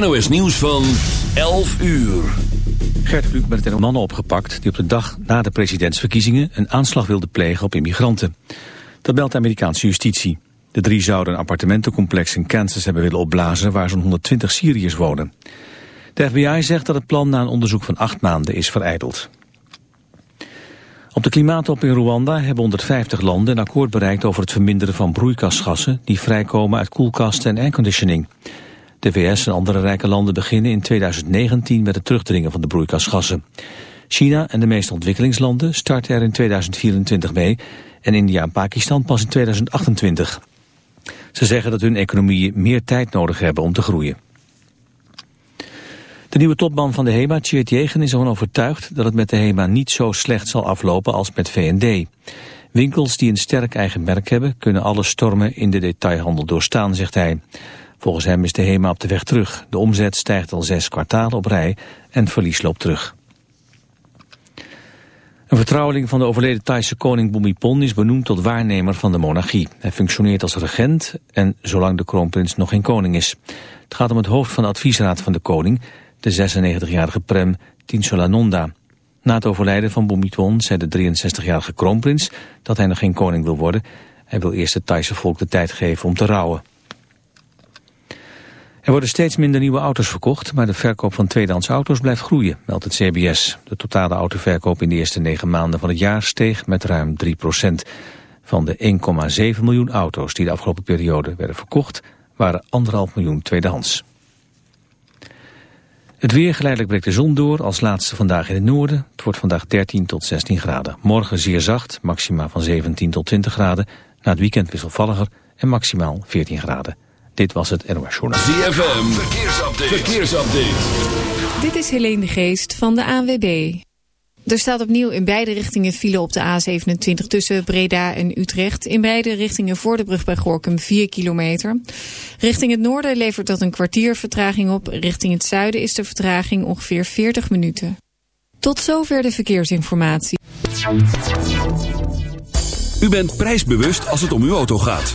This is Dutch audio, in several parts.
NOS nieuws van 11 uur. Gert Kluk met het mannen opgepakt die op de dag na de presidentsverkiezingen een aanslag wilden plegen op immigranten. Dat meldt de Amerikaanse justitie. De drie zouden een appartementencomplex in Kansas hebben willen opblazen waar zo'n 120 Syriërs wonen. De FBI zegt dat het plan na een onderzoek van acht maanden is vereideld. Op de klimaattop in Rwanda hebben 150 landen een akkoord bereikt over het verminderen van broeikasgassen die vrijkomen uit koelkasten en airconditioning. De VS en andere rijke landen beginnen in 2019 met het terugdringen van de broeikasgassen. China en de meeste ontwikkelingslanden starten er in 2024 mee en India en Pakistan pas in 2028. Ze zeggen dat hun economieën meer tijd nodig hebben om te groeien. De nieuwe topman van de HEMA, Tjeerd Jegen, is ervan overtuigd dat het met de HEMA niet zo slecht zal aflopen als met V&D. Winkels die een sterk eigen merk hebben, kunnen alle stormen in de detailhandel doorstaan, zegt hij. Volgens hem is de HEMA op de weg terug. De omzet stijgt al zes kwartalen op rij en verlies loopt terug. Een vertrouweling van de overleden Thaise koning Bhumipol is benoemd tot waarnemer van de monarchie. Hij functioneert als regent en zolang de kroonprins nog geen koning is. Het gaat om het hoofd van de adviesraad van de koning, de 96-jarige prem Tinsolanonda. Na het overlijden van Bhumipol zei de 63-jarige kroonprins dat hij nog geen koning wil worden. Hij wil eerst het Thaise volk de tijd geven om te rouwen. Er worden steeds minder nieuwe auto's verkocht, maar de verkoop van tweedehands auto's blijft groeien, meldt het CBS. De totale autoverkoop in de eerste negen maanden van het jaar steeg met ruim 3% Van de 1,7 miljoen auto's die de afgelopen periode werden verkocht, waren 1,5 miljoen tweedehands. Het weer geleidelijk breekt de zon door, als laatste vandaag in het noorden. Het wordt vandaag 13 tot 16 graden. Morgen zeer zacht, maxima van 17 tot 20 graden. Na het weekend wisselvalliger en maximaal 14 graden. Dit was het NOS Journal. ZFM, verkeersupdate. verkeersupdate. Dit is Helene de Geest van de ANWB. Er staat opnieuw in beide richtingen file op de A27 tussen Breda en Utrecht. In beide richtingen voor de brug bij Gorkum 4 kilometer. Richting het noorden levert dat een kwartier vertraging op. Richting het zuiden is de vertraging ongeveer 40 minuten. Tot zover de verkeersinformatie. U bent prijsbewust als het om uw auto gaat.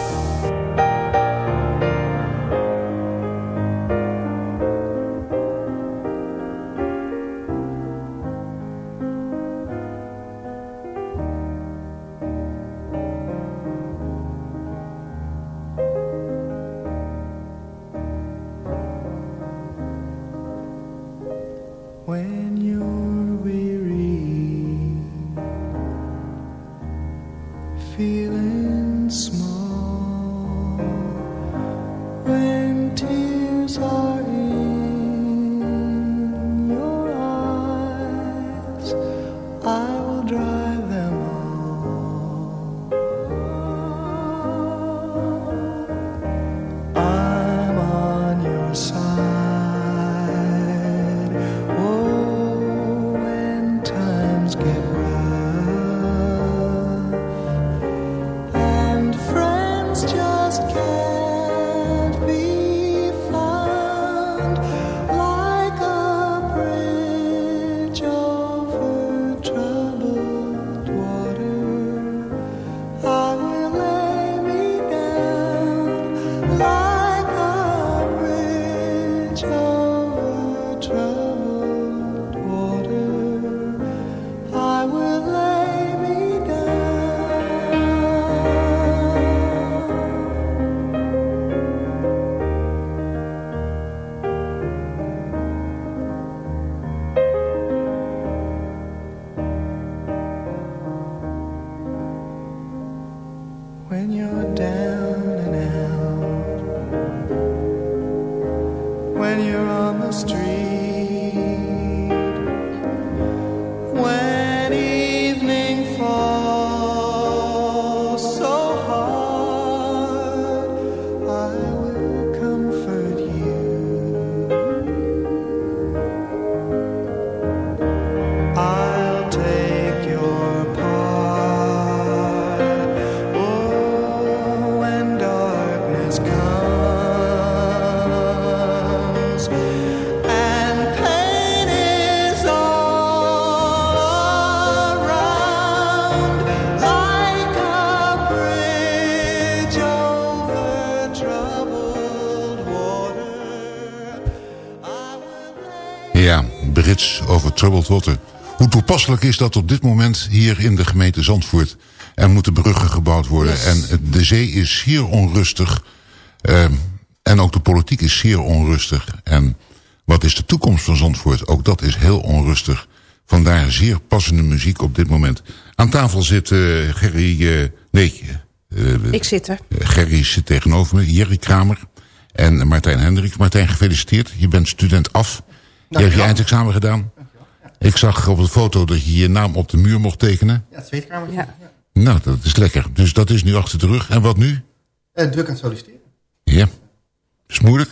Hoe toepasselijk is dat op dit moment hier in de gemeente Zandvoort? Er moeten bruggen gebouwd worden en de zee is zeer onrustig. Ehm, en ook de politiek is zeer onrustig. En wat is de toekomst van Zandvoort? Ook dat is heel onrustig. Vandaar zeer passende muziek op dit moment. Aan tafel zit eh, Gerry... eh, nee, eh, Ik zit er. Gerry zit tegenover me, Jerry Kramer en Martijn Hendricks. Martijn, gefeliciteerd. Je bent student af. Je hebt je eindexamen gedaan. Ik zag op de foto dat je je naam op de muur mocht tekenen. Ja, Kamer. Ja. Nou, dat is lekker. Dus dat is nu achter de rug. En wat nu? Eh, druk aan het solliciteren. Ja. Is het moeilijk?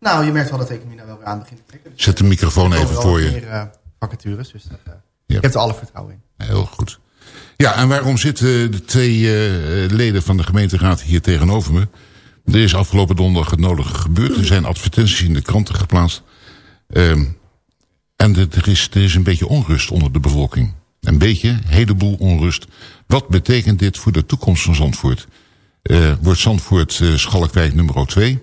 Nou, je merkt wel dat de economie nou wel weer aan begint te trekken. Dus, Zet de microfoon even voor je. meer eh, vacatures, dus dat, eh, Ja. ik heb er alle vertrouwen in. Heel goed. Ja, en waarom zitten de twee eh, leden van de gemeenteraad hier tegenover me? Er is afgelopen donderdag het nodige gebeurd. Er zijn advertenties in de kranten geplaatst. Ehm, en de- er is, er is een beetje onrust onder de bevolking. Een beetje, een heleboel onrust. Wat betekent dit voor de toekomst van Zandvoort? Eh, wordt Zandvoort eh, Schalkwijk nummer 2?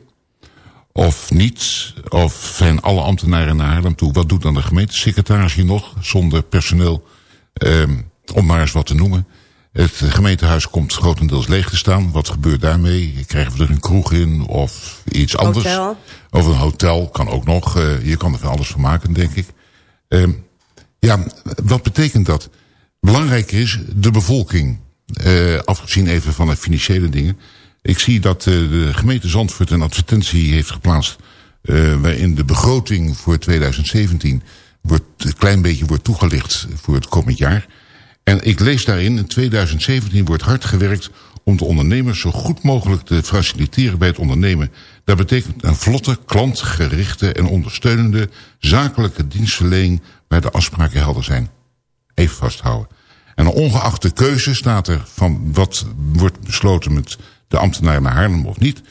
Of niet? Of zijn alle ambtenaren naar Haarlem toe? Wat doet dan de gemeentesecretaris hier nog zonder personeel? Ehm, om maar eens wat te noemen. Het gemeentehuis komt grotendeels leeg te staan. Wat gebeurt daarmee? Krijgen we er een kroeg in of iets anders? Of een hotel kan ook nog. Eh, je kan er van alles van maken, denk ik. Ehm, ja, wat betekent dat? Belangrijker is de bevolking. Eh, afgezien even van de financiële dingen. Ik zie dat eh, de gemeente Zandvoort een advertentie heeft geplaatst... eh, waarin de begroting voor 2017 wordt, een klein beetje wordt toegelicht voor het komend jaar. En ik lees daarin, in 2017 wordt hard gewerkt om de ondernemers zo goed mogelijk te faciliteren bij het ondernemen. Dat betekent een vlotte, klantgerichte en ondersteunende zakelijke dienstverlening waar de afspraken helder zijn. Even vasthouden. En ongeacht de keuze staat er van wat wordt besloten met de ambtenaar naar Haarlem of niet.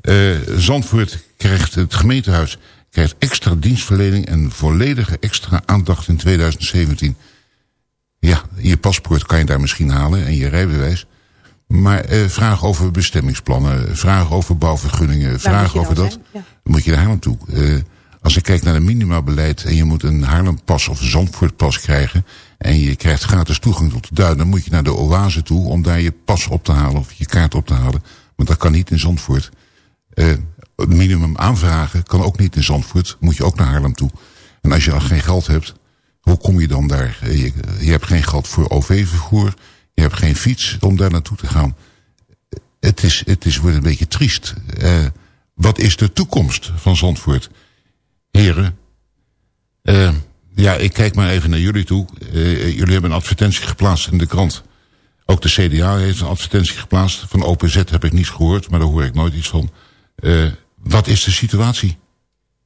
Eh, Zandvoort krijgt, het gemeentehuis krijgt extra dienstverlening en volledige extra aandacht in 2017. Ja, je paspoort kan je daar misschien halen en je rijbewijs. Maar eh, vraag over bestemmingsplannen, vraag over bouwvergunningen, vraag over dat. Ja. Dan moet je naar Haarlem toe. Eh, als ik kijk naar het minimabeleid en je moet een Haarlempas of een Zandvoortpas krijgen... en je krijgt gratis toegang tot de duin... dan moet je naar de oase toe om daar je pas op te halen of je kaart op te halen. Want dat kan niet in Zandvoort. Eh, het minimum aanvragen kan ook niet in Zandvoort. Moet je ook naar Haarlem toe. En als je al geen geld hebt, hoe kom je dan daar? Eh, Je, je hebt geen geld voor OV-vervoer. Je hebt geen fiets om daar naartoe te gaan. Het, is, het is, wordt een beetje triest. Eh, wat is de toekomst van Zandvoort? Heren, eh, ja, ik kijk maar even naar jullie toe. Eh, jullie hebben een advertentie geplaatst in de krant. Ook de CDA heeft een advertentie geplaatst. Van OPZ heb ik niets gehoord, maar daar hoor ik nooit iets van. Wat is de situatie?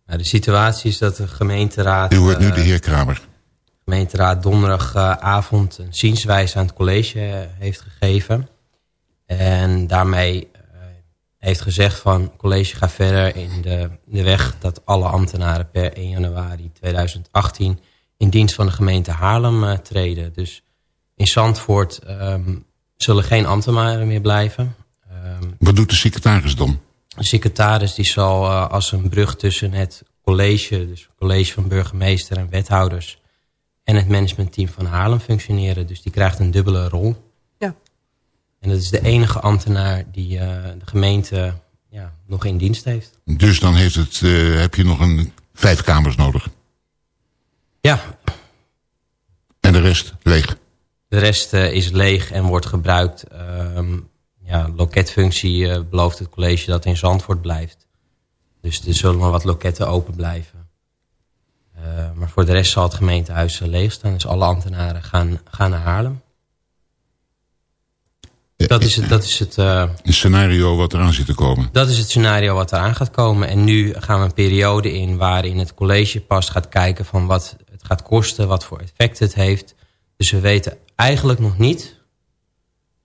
Nou, de situatie is dat de gemeenteraad, U hoort nu de heer Kramer. Gemeenteraad donderdagavond een zienswijze aan het college eh, heeft gegeven. En daarmee eh, heeft gezegd van college gaat verder in de, de weg dat alle ambtenaren per 1 januari 2018 in dienst van de gemeente Haarlem eh, treden. Dus in Zandvoort ehm, zullen geen ambtenaren meer blijven. Ehm, Wat doet de secretaris dan? de secretaris die zal als een brug tussen het college, dus het college van burgemeester en wethouders, en het managementteam van Haarlem functioneren. Dus die krijgt een dubbele rol. Ja. En dat is de enige ambtenaar die eh, de gemeente ja, nog in dienst heeft. Dus dan heeft het, eh, heb je nog een vijf kamers nodig. Ja, En de rest leeg. de rest eh, is leeg en wordt gebruikt ehm, ja, loketfunctie belooft het college dat in Zandvoort blijft. Dus er zullen nog wat loketten open blijven. Eh, maar voor de rest zal het gemeentehuis eh, leeg staan. Dus alle ambtenaren gaan, gaan naar Haarlem. Dat is het, dat is het Een scenario wat eraan zit te komen. dat is het scenario wat eraan gaat komen. En nu gaan we een periode in waarin het college pas gaat kijken van wat het gaat kosten, wat voor effect het heeft. Dus we weten eigenlijk nog niet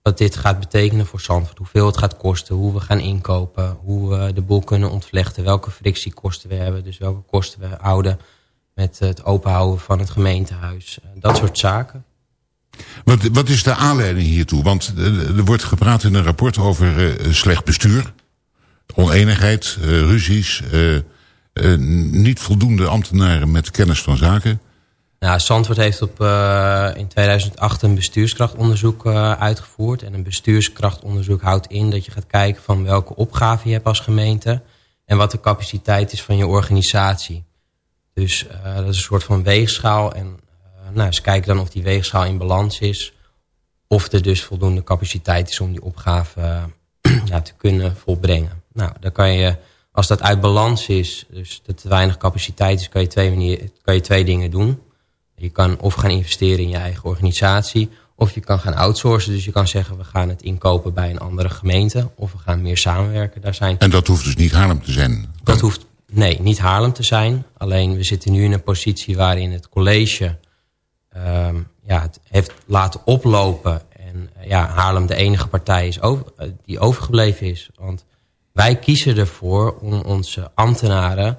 wat dit gaat betekenen voor Zandvoort. Hoeveel het gaat kosten, hoe we gaan inkopen, hoe we de boel kunnen ontvlechten, welke frictiekosten we hebben. Dus welke kosten we houden met het openhouden van het gemeentehuis. Dat soort zaken. Wat, wat is de aanleiding hiertoe? Want eh, er wordt gepraat in een rapport over eh, slecht bestuur, oneenigheid, eh, ruzies, eh, eh, niet voldoende ambtenaren met kennis van zaken. Nou, Zandvoort heeft op, eh, in 2008 een bestuurskrachtonderzoek eh, uitgevoerd. En een bestuurskrachtonderzoek houdt in dat je gaat kijken van welke opgave je hebt als gemeente. En wat de capaciteit is van je organisatie. Dus eh, dat is een soort van weegschaal. En eh, nou, ze kijken dan of die weegschaal in balans is. Of er dus voldoende capaciteit is om die opgave eh, ja, te kunnen volbrengen. Nou, dan kan je, als dat uit balans is, dus dat er te weinig capaciteit is, kan je twee, manier, kan je twee dingen doen. Je kan of gaan investeren in je eigen organisatie, of je kan gaan outsourcen. Dus je kan zeggen, we gaan het inkopen bij een andere gemeente, of we gaan meer samenwerken. Daar zijn En dat hoeft dus niet Haarlem te zijn. dat hoeft nee, niet Haarlem te zijn. Alleen we zitten nu in een positie waarin het college ehm, ja, het heeft laten oplopen. En eh, ja, Haarlem de enige partij is over, eh, die overgebleven is. Want wij kiezen ervoor om onze ambtenaren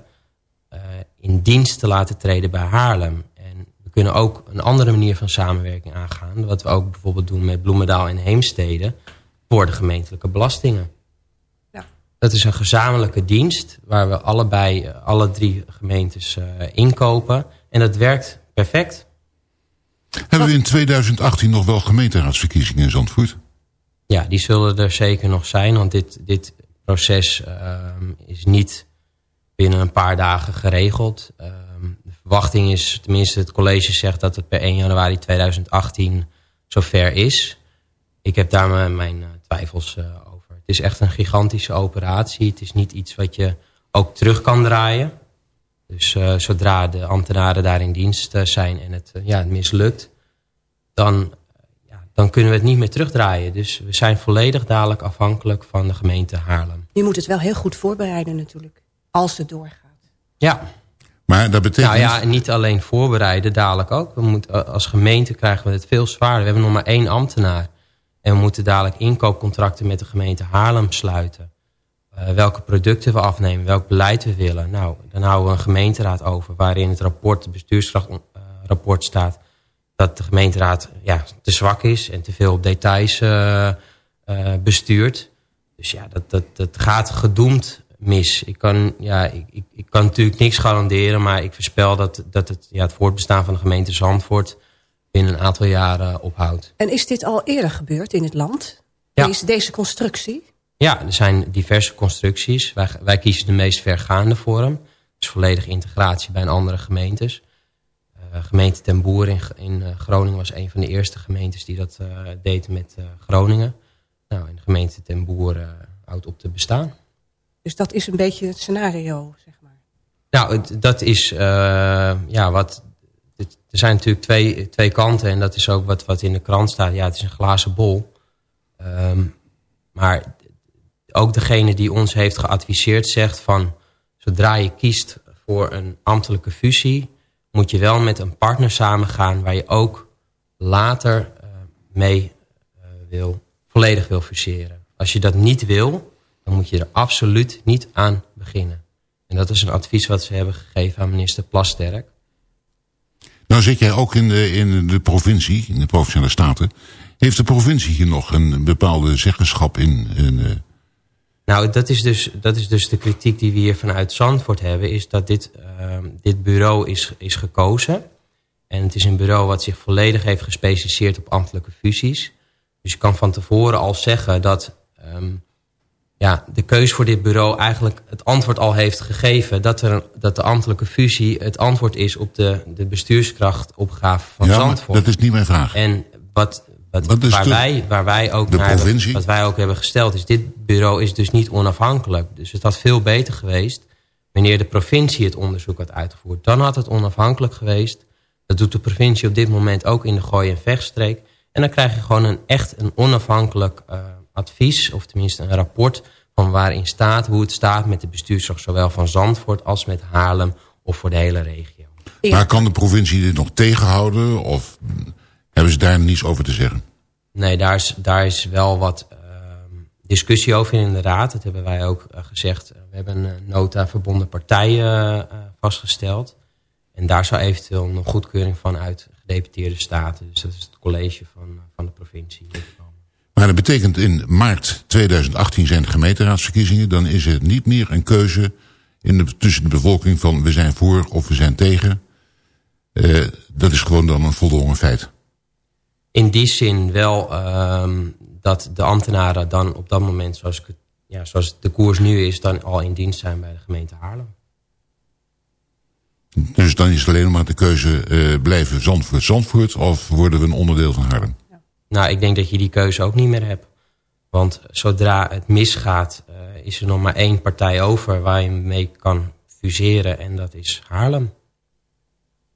eh, in dienst te laten treden bij Haarlem. En we kunnen ook een andere manier van samenwerking aangaan. Wat we ook bijvoorbeeld doen met Bloemendaal en Heemstede. Voor de gemeentelijke belastingen. Dat is een gezamenlijke dienst waar we allebei, eh, alle drie gemeentes eh, inkopen. En dat werkt perfect. Hebben we in 2018 nog wel gemeenteraadsverkiezingen in Zandvoort? Ja, die zullen er zeker nog zijn. Want dit, dit proces ehm, is niet binnen een paar dagen geregeld. Ehm, de verwachting is, tenminste het college zegt dat het per 1 januari 2018 zover is. Ik heb daar mijn, mijn eh, twijfels over. Het is echt een gigantische operatie. Het is niet iets wat je ook terug kan draaien. Dus eh, zodra de ambtenaren daar in dienst eh, zijn en het, eh, ja, het mislukt... dan ja, dan kunnen we het niet meer terugdraaien. Dus we zijn volledig dadelijk afhankelijk van de gemeente Haarlem. Je moet het wel heel goed voorbereiden natuurlijk. Als het doorgaat. Ja, Maar dat betekent... nou ja, en niet alleen voorbereiden, dadelijk ook. We moeten, als gemeente krijgen we het veel zwaarder. We hebben nog maar één ambtenaar. En we moeten dadelijk inkoopcontracten met de gemeente Haarlem sluiten. Eh, welke producten we afnemen, welk beleid we willen. Nou, dan houden we een gemeenteraad over... waarin het rapport, het bestuurskrachtrapport staat... dat de gemeenteraad ja, te zwak is en te veel op details eh, eh, bestuurt. Dus ja, dat, dat, dat gaat gedoemd mis. Ik kan, ja, ik, ik, ik kan natuurlijk niks garanderen... maar ik voorspel dat, dat het, ja, het voortbestaan van de gemeente Zandvoort... binnen een aantal jaren ophoudt. En is dit al eerder gebeurd in het land? Ja. Deze, deze constructie? Ja, er zijn diverse constructies. Wij, wij kiezen de meest vergaande vorm. Dus volledige integratie bij een andere gemeentes. Eh, gemeente Ten Boer in, in eh, Groningen was een van de eerste gemeentes die dat eh, deed met Groningen. Nou, en de gemeente Ten Boer houdt op te bestaan. Dus dat is een beetje het scenario, zeg maar. Nou, het- dat is ja, wat. Er zijn natuurlijk twee, twee kanten en dat is ook wat, wat in de krant staat. Ja, het is een glazen bol. Ehm, maar ook degene die ons heeft geadviseerd zegt van... zodra je kiest voor een ambtelijke fusie... moet je wel met een partner samengaan... waar je ook later eh, mee eh, wil, volledig wil fuseren. Als je dat niet wil, dan moet je er absoluut niet aan beginnen. En dat is een advies wat ze hebben gegeven aan minister Plasterk. Nou zit jij ook in de, in de provincie, in de Provinciale Staten. Heeft de provincie hier nog een bepaalde zeggenschap in? in eh, Nou, dat is, dus, dat is dus de kritiek die we hier vanuit Zandvoort hebben... is dat dit, ehm, dit bureau is, is gekozen. En het is een bureau wat zich volledig heeft gespecialiseerd op ambtelijke fusies. Dus je kan van tevoren al zeggen dat ehm, ja, de keus voor dit bureau... eigenlijk het antwoord al heeft gegeven... dat, er, een- dat de ambtelijke fusie het antwoord is op de, de bestuurskrachtopgave van ja, Zandvoort. dat is niet mijn vraag. En wat, Wat, waar, de- wij, waar wij ook naar hebben- wat wij ook hebben gesteld is... dit bureau is dus niet onafhankelijk. Dus het had veel beter geweest... wanneer de provincie het onderzoek had uitgevoerd. Dan had het onafhankelijk geweest. Dat doet de provincie op dit moment ook in de Gooi- en Vechtstreek. En dan krijg je gewoon een echt een onafhankelijk eh, advies... of tenminste een rapport van waarin staat... hoe het staat met de bestuurszorg... zowel van Zandvoort als met Haarlem of voor de hele regio. Maar kan de provincie dit nog tegenhouden? Of hebben ze daar niets over te zeggen? Nee, daar is, daar is wel wat ehm, discussie over in de raad. Dat hebben wij ook eh, gezegd. We hebben een nota verbonden partijen eh, vastgesteld. En daar zou eventueel een goedkeuring van uit gedeputeerde staten. Dus dat is het college van, eh, van de provincie. Maar dat betekent in maart 2018 zijn de gemeenteraadsverkiezingen. Dan is het niet meer een keuze in de, tussen de bevolking van we zijn voor of we zijn tegen. Eh, dat is gewoon dan een voldongen feit. In die zin wel ehm, dat de ambtenaren dan op dat moment, zoals, ik ja, zoals de koers nu is... dan al in dienst zijn bij de gemeente Haarlem. Dus dan is het alleen maar de keuze eh, blijven Zandvoort Zandvoort of worden we een onderdeel van Haarlem. Nou, ik denk dat je die keuze ook niet meer hebt. Want zodra het misgaat, eh, is er nog maar één partij over waar je mee kan fuseren. En dat is Haarlem.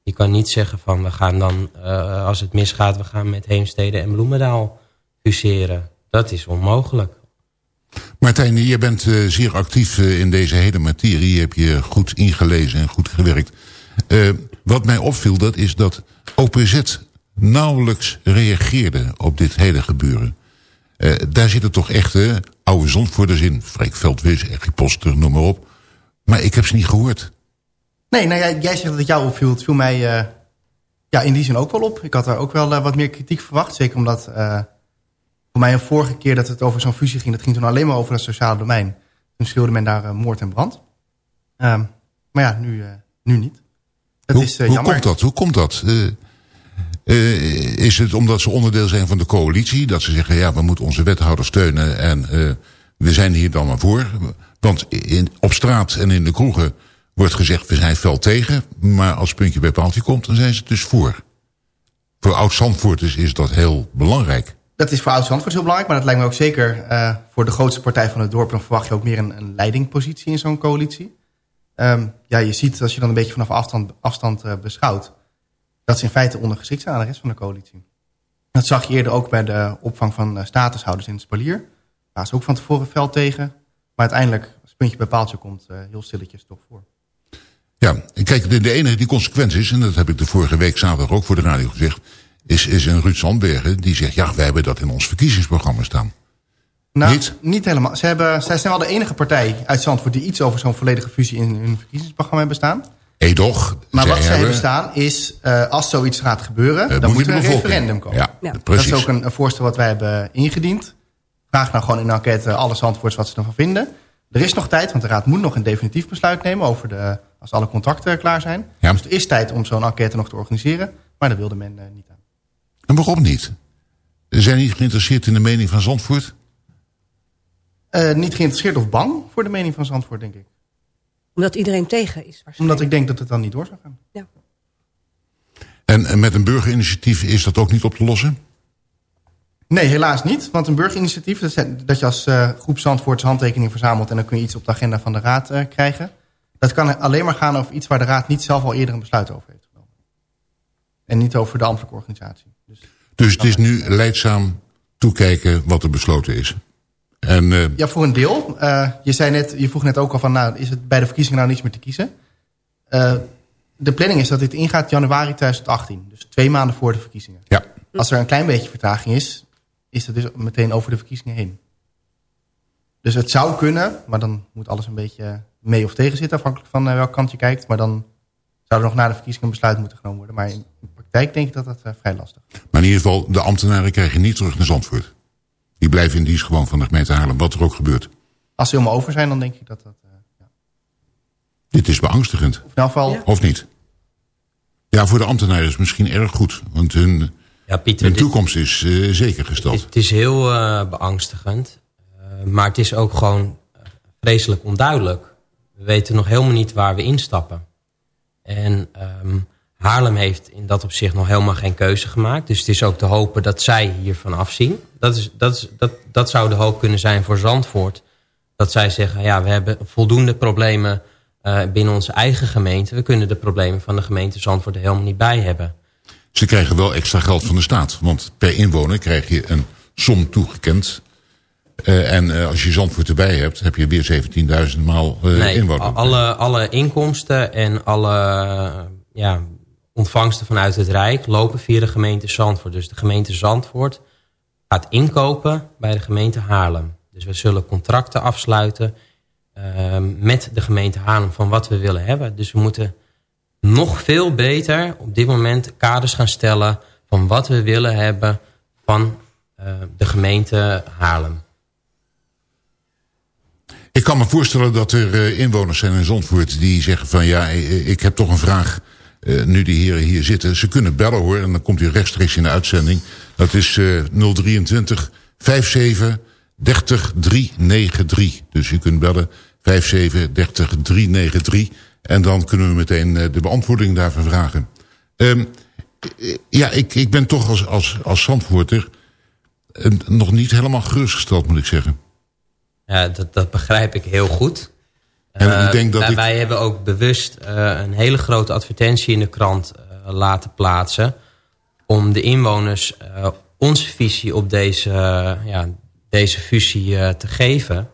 Je kan niet zeggen van we gaan dan, eh, als het misgaat, we gaan met Heemstede en Bloemendaal fuseren. Dat is onmogelijk. Martijn, je bent eh, zeer actief in deze hele materie. Je hebt je goed ingelezen en goed gewerkt. Wat mij opviel, dat is dat OPZ nauwelijks reageerde op dit hele gebeuren. Eh, daar zitten toch echte oude zondvoerders in. Freek Veldwis, Ergie Poster, noem maar op. Maar ik heb ze niet gehoord. Nee, nou, jij, jij zegt dat het jou opviel. Het viel mij eh, ja, in die zin ook wel op. Ik had daar ook wel eh, wat meer kritiek verwacht. Zeker omdat voor mij een vorige keer dat het over zo'n fusie ging... dat ging toen alleen maar over het sociale domein. Toen schreeuwde men daar moord en brand. Ehm, maar ja, nu, nu niet. Dat hoe is hoe komt dat? Hoe komt dat? Eh, is het omdat ze onderdeel zijn van de coalitie? Dat ze zeggen, ja, we moeten onze wethouder steunen en eh, we zijn hier dan maar voor. Want in, op straat en in de kroegen wordt gezegd, we zijn fel tegen. Maar als puntje bij paaltje komt, dan zijn ze dus voor. Voor oud-Zandvoorters is dat heel belangrijk. Dat is voor Oud-Zandvoort heel belangrijk, maar dat lijkt me ook zeker eh, voor de grootste partij van het dorp. Dan verwacht je ook meer een, een leidingpositie in zo'n coalitie. Ehm, ja, je ziet als je dan een beetje vanaf afstand, afstand beschouwt, dat ze in feite ondergeschikt zijn aan de rest van de coalitie. Dat zag je eerder ook bij de opvang van eh, statushouders in het spalier. Daar was ook van tevoren fel tegen. Maar uiteindelijk, als het puntje bij paaltje komt, eh, heel stilletjes toch voor. Ja, kijk, de, de enige die consequent is, en dat heb ik de vorige week zaterdag ook voor de radio gezegd, is, is een Ruud Sandbergen die zegt, ja, wij hebben dat in ons verkiezingsprogramma staan. Nou, Niet? niet? helemaal. Ze hebben, zij zijn wel de enige partij uit Zandvoort die iets over zo'n volledige fusie in hun verkiezingsprogramma hebben staan. Edoch, Maar wat zij hebben staan is, eh, als zoiets gaat gebeuren, Eh, dan moet er een bevolking. referendum komen. Ja, Ja. precies. Dat is ook een, een voorstel wat wij hebben ingediend. Vraag nou gewoon in de enquête alle Zandvoorts wat ze ervan vinden. Er is nog tijd, want de Raad moet nog een definitief besluit nemen... over de, als alle contracten klaar zijn. Ja. Dus er is tijd om zo'n enquête nog te organiseren. Maar daar wilde men eh, niet aan. En waarom niet? Ze zijn niet geïnteresseerd in de mening van Zandvoort? Eh, niet geïnteresseerd of bang voor de mening van Zandvoort, denk ik. Omdat iedereen tegen is. Omdat ik denk dat het dan niet door zou gaan. Ja. En, en met een burgerinitiatief is dat ook niet op te lossen? Nee, helaas niet. Want een burgerinitiatief, dat, dat je als eh, groep Zandvoorts handtekening verzamelt... en dan kun je iets op de agenda van de Raad eh, krijgen. Dat kan alleen maar gaan over iets waar de Raad niet zelf al eerder een besluit over heeft genomen. En niet over de ambtelijke organisatie. Dus, Dus het is nu leidzaam toekijken wat er besloten is. En eh, ja, voor een deel. Eh, je, zei net, je vroeg net ook al van, nou, is het bij de verkiezingen nou niets meer te kiezen? Eh, de planning is dat dit ingaat januari 2018. Dus twee maanden voor de verkiezingen. ja, Als er een klein beetje vertraging is, is het dus meteen over de verkiezingen heen. Dus het zou kunnen, maar dan moet alles een beetje mee of tegen zitten, afhankelijk van welke kant je kijkt. Maar dan zou er nog na de verkiezingen een besluit moeten genomen worden. Maar in de praktijk denk ik dat dat vrij lastig is. maar in ieder geval, de ambtenaren krijgen niet terug naar Zandvoort. Die blijven in dienst gewoon van de gemeente Haarlem, wat er ook gebeurt. Als ze helemaal over zijn, dan denk ik dat dat... eh, ja. Dit is beangstigend, Of in elk geval, Ja. of niet? Ja, voor de ambtenaren is het misschien erg goed, want hun, Ja, Pieter, hun dit- toekomst is eh, zeker gesteld. Het is heel eh, beangstigend. Eh, maar het is ook gewoon vreselijk onduidelijk. We weten nog helemaal niet waar we instappen. En ehm, Haarlem heeft in dat opzicht nog helemaal geen keuze gemaakt. Dus het is ook te hopen dat zij hiervan afzien. Dat, is, dat, is, dat, dat zou de hoop kunnen zijn voor Zandvoort. Dat zij zeggen, ja, we hebben voldoende problemen eh, binnen onze eigen gemeente. We kunnen de problemen van de gemeente Zandvoort er helemaal niet bij hebben. Ze krijgen wel extra geld van de staat. Want per inwoner krijg je een som toegekend. Eh, en eh, als je Zandvoort erbij hebt, heb je weer 17.000 maal Nee, inwoners. alle, alle inkomsten en alle ja, ontvangsten vanuit het Rijk lopen via de gemeente Zandvoort. Dus de gemeente Zandvoort gaat inkopen bij de gemeente Haarlem. Dus we zullen contracten afsluiten eh, met de gemeente Haarlem van wat we willen hebben. Dus we moeten nog veel beter op dit moment kaders gaan stellen van wat we willen hebben van eh, de gemeente Haarlem. Ik kan me voorstellen dat er eh, inwoners zijn in Zandvoort die zeggen van ja, eh, ik heb toch een vraag. Eh, nu die heren hier zitten. Ze kunnen bellen hoor en dan komt u rechtstreeks in de uitzending. Dat is eh 023 57 30 393. Dus u kunt bellen 57 30 393. En dan kunnen we meteen eh, de beantwoording daarvan vragen. Ehm, eh, ja, ik, ik ben toch als, als, als nog niet helemaal gerustgesteld moet ik zeggen. Ja, dat, dat begrijp ik heel goed. En Eh, ik denk dat wij, ik- wij hebben ook bewust eh, een hele grote advertentie in de krant eh, laten plaatsen... om de inwoners eh, onze visie op deze, eh, ja, deze fusie eh, te geven.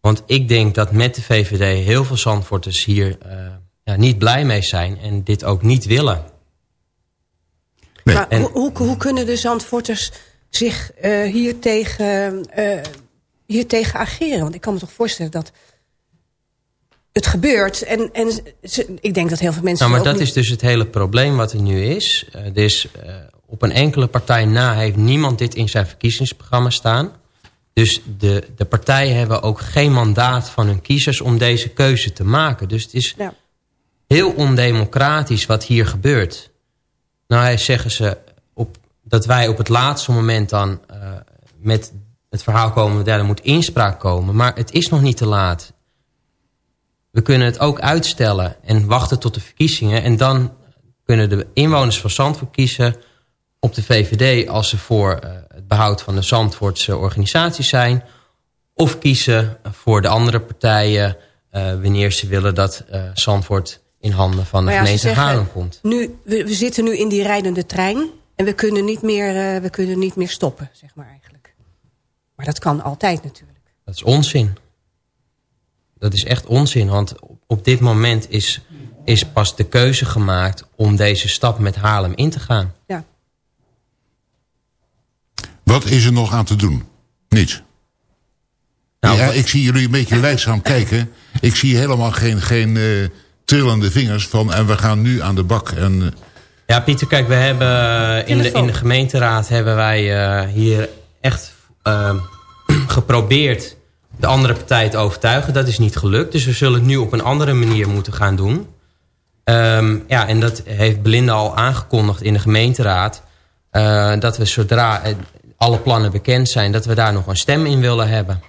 Want ik denk dat met de VVD heel veel Zandvoorters hier eh, ja, niet blij mee zijn... en dit ook niet willen. Maar En- hoe, hoe, hoe kunnen de Zandvoorters zich eh, hier, tegen, eh, hier tegen ageren? Want ik kan me toch voorstellen dat het gebeurt. En, en ze- ik denk dat heel veel mensen... Nou, maar dat niet- is dus het hele probleem wat er nu is. Eh, op een enkele partij na heeft niemand dit in zijn verkiezingsprogramma staan. Dus de, de partijen hebben ook geen mandaat van hun kiezers om deze keuze te maken. Dus het is Ja. heel ondemocratisch wat hier gebeurt. Nou hij- zeggen ze op, dat wij op het laatste moment dan eh, met het verhaal komen... dat er moet inspraak komen, maar het is nog niet te laat. We kunnen het ook uitstellen en wachten tot de verkiezingen. En dan kunnen de inwoners van Zandvoort kiezen op de VVD... als ze voor eh, het behoud van de Zandvoortse organisatie zijn... of kiezen voor de andere partijen... eh, wanneer ze willen dat eh, Zandvoort in handen van de ja, gemeente zeggen, Haarlem komt. Nu, we, we zitten nu in die rijdende trein. En we kunnen niet meer, we kunnen niet meer stoppen, zeg maar eigenlijk. Maar dat kan altijd natuurlijk. Dat is onzin. Dat is echt onzin, want op- dit moment is, is pas de keuze gemaakt... om deze stap met Haarlem in te gaan. Ja. Wat is er nog aan te doen? Niets. Nou, ja, wat- ik zie jullie een beetje leidzaam kijken. Ik zie helemaal geen, geen eh, trillende vingers van... en we gaan nu aan de bak. En, eh, Ja, Pieter, kijk, we hebben eh, in de, in de gemeenteraad hebben wij eh, hier echt geprobeerd de andere partij te overtuigen. Dat is niet gelukt, dus we zullen het nu op een andere manier moeten gaan doen. Ehm, ja, en dat heeft Belinda al aangekondigd in de gemeenteraad. eh, dat we zodra eh, alle plannen bekend zijn, dat we daar nog een stem in willen hebben.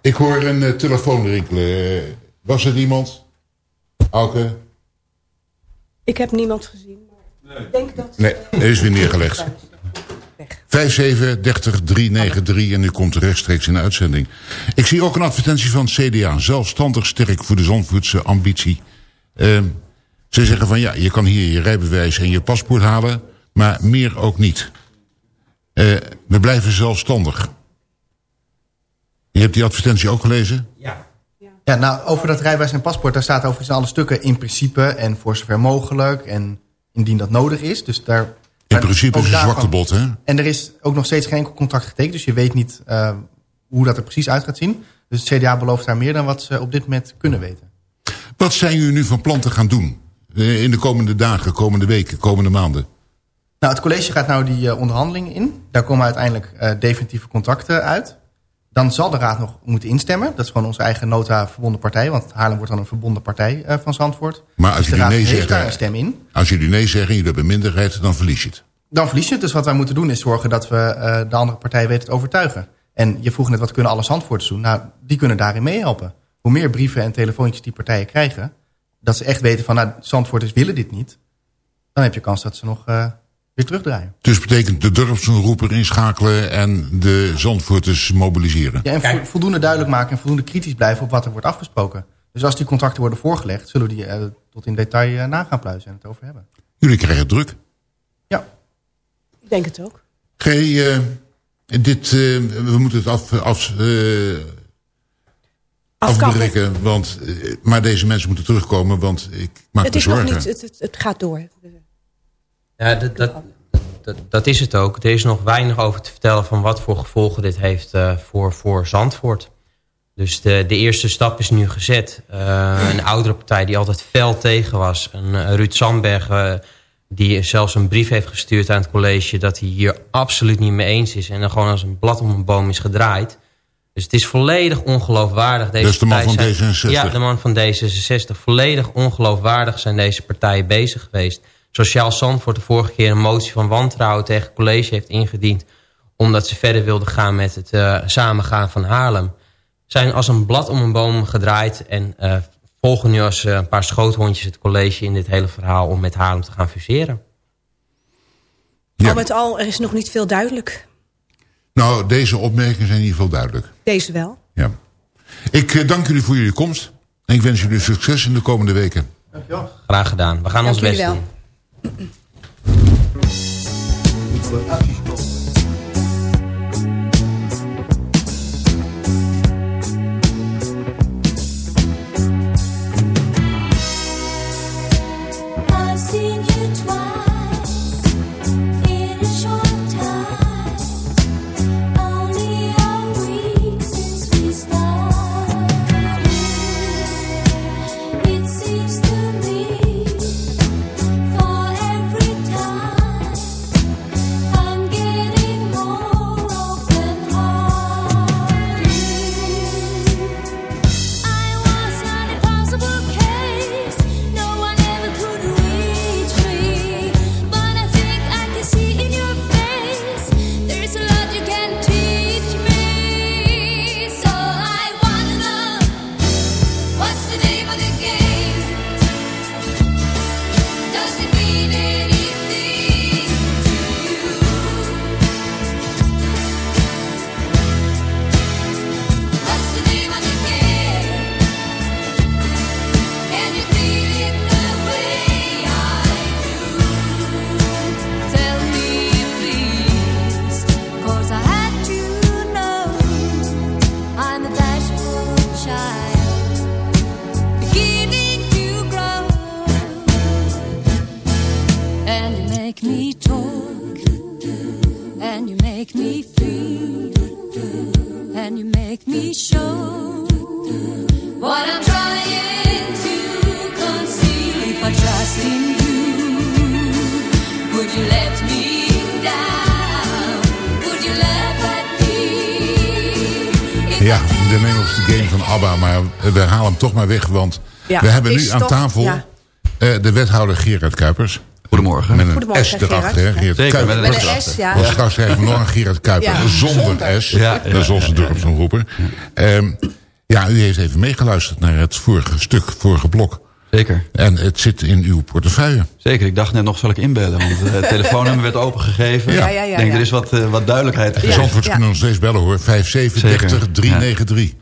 ik hoor een eh, telefoon rinkelen. Was er iemand? Auke? Ik heb niemand gezien. Maar ik denk dat... Nee, er is weer neergelegd. Weg. 57 30 393 en u komt rechtstreeks in de uitzending. Ik zie ook een advertentie van het CDA. Zelfstandig sterk voor de Zandvoortse ambitie. Ehm, ze zeggen van ja, je kan hier je rijbewijs en je paspoort halen... maar meer ook niet. Eh, we blijven zelfstandig. Je hebt die advertentie ook gelezen? Ja. Ja, nou, over dat rijbewijs en paspoort, daar staat overigens alle stukken in principe en voor zover mogelijk en indien dat nodig is. Dus daar, In principe is het daarvan- zwakte bot, hè? En er is ook nog steeds geen enkel contract getekend, dus je weet niet eh, hoe dat er precies uit gaat zien. Dus het CDA belooft daar meer dan wat ze op dit moment kunnen weten. Wat zijn jullie nu van plan te gaan doen? Eh, in de komende dagen, komende weken, komende maanden? Nou, het college gaat nou die eh, onderhandelingen in. Daar komen uiteindelijk definitieve contracten uit. Dan zal de raad nog moeten instemmen. Dat is gewoon onze eigen nota verbonden partij. Want Haarlem wordt dan een verbonden partij eh, van Zandvoort. Maar als dus jullie nee zeggen- daar een stem in. Als jullie nee zeggen en jullie hebben minderheid, dan verlies je het. Dan verlies je het. Dus wat wij moeten doen is zorgen dat we eh, de andere partijen weten te overtuigen. En je vroeg net, wat kunnen alle Zandvoorters doen? Nou, die kunnen daarin meehelpen. Hoe meer brieven en telefoontjes die partijen krijgen... dat ze echt weten van, nou, Zandvoorters willen dit niet... dan heb je kans dat ze nog eh, weer terugdraaien. Dus betekent de dorpsomroeper inschakelen en de Zandvoorters mobiliseren. Ja, en vo- voldoende duidelijk maken en voldoende kritisch blijven op wat er wordt afgesproken. Dus als die contracten worden voorgelegd, zullen we die eh, tot in detail na gaan pluizen en het over hebben. Jullie krijgen het druk. Ja, Ik denk het ook. G, eh, dit, eh, we moeten het af, af, eh, Afkappen. afbreken, want, maar deze mensen moeten terugkomen, want ik maak Het me is nog zorgen. niet, het, het, het gaat door. Ja, dat, dat, dat, dat is het ook. Er is nog weinig over te vertellen van wat voor gevolgen dit heeft eh, voor, voor Zandvoort. Dus de, de eerste stap is nu gezet. Eh, een oudere partij die altijd fel tegen was. Een eh, Ruud Sandberg die zelfs een brief heeft gestuurd aan het college... dat hij hier absoluut niet mee eens is. En dan gewoon als een blad om een boom is gedraaid. Dus het is volledig ongeloofwaardig. Deze is de man van zijn- D66. Ja, de man van D66. Volledig ongeloofwaardig zijn deze partijen bezig geweest. Sociaal Zandvoort de vorige keer een motie van wantrouwen tegen het college heeft ingediend. Omdat ze verder wilden gaan met het eh, samengaan van Haarlem. Zijn als een blad om een boom gedraaid. En eh, volgen nu als eh, een paar schoothondjes het college in dit hele verhaal om met Haarlem te gaan fuseren. Ja. Al met al, er is nog niet veel duidelijk. Nou, deze opmerkingen zijn in ieder geval duidelijk. Deze wel. Ja. Ik dank jullie voor jullie komst. En ik wens jullie succes in de komende weken. dankjewel. Graag gedaan. We gaan Dank ons best jullie wel. doen. but, uh, De Nederlandse game van ABBA, maar we halen hem toch maar weg, want Ja, we hebben nu aan toch- tafel ja. eh, de wethouder Gerard Kuipers. Goedemorgen. Met een Goedemorgen, S erachter, hè? Gerard. Gerard Zeker, Kuipers. met een S ja. Want straks krijgen we nog een Gerard Kuiper Ja. zonder S. Ja, ja, dat is onze ja, dorpsomroeper. Ehm, ja, u heeft even meegeluisterd naar het vorige stuk, vorige blok. Zeker. En het zit in uw portefeuille. Zeker, ik dacht net nog zal ik inbellen, want eh, het telefoonnummer werd opengegeven. Ja, ja, ja, ik denk, ja. er is wat, eh, wat duidelijkheid. Zandvoorts ja. kunnen nog steeds bellen hoor. 573 393.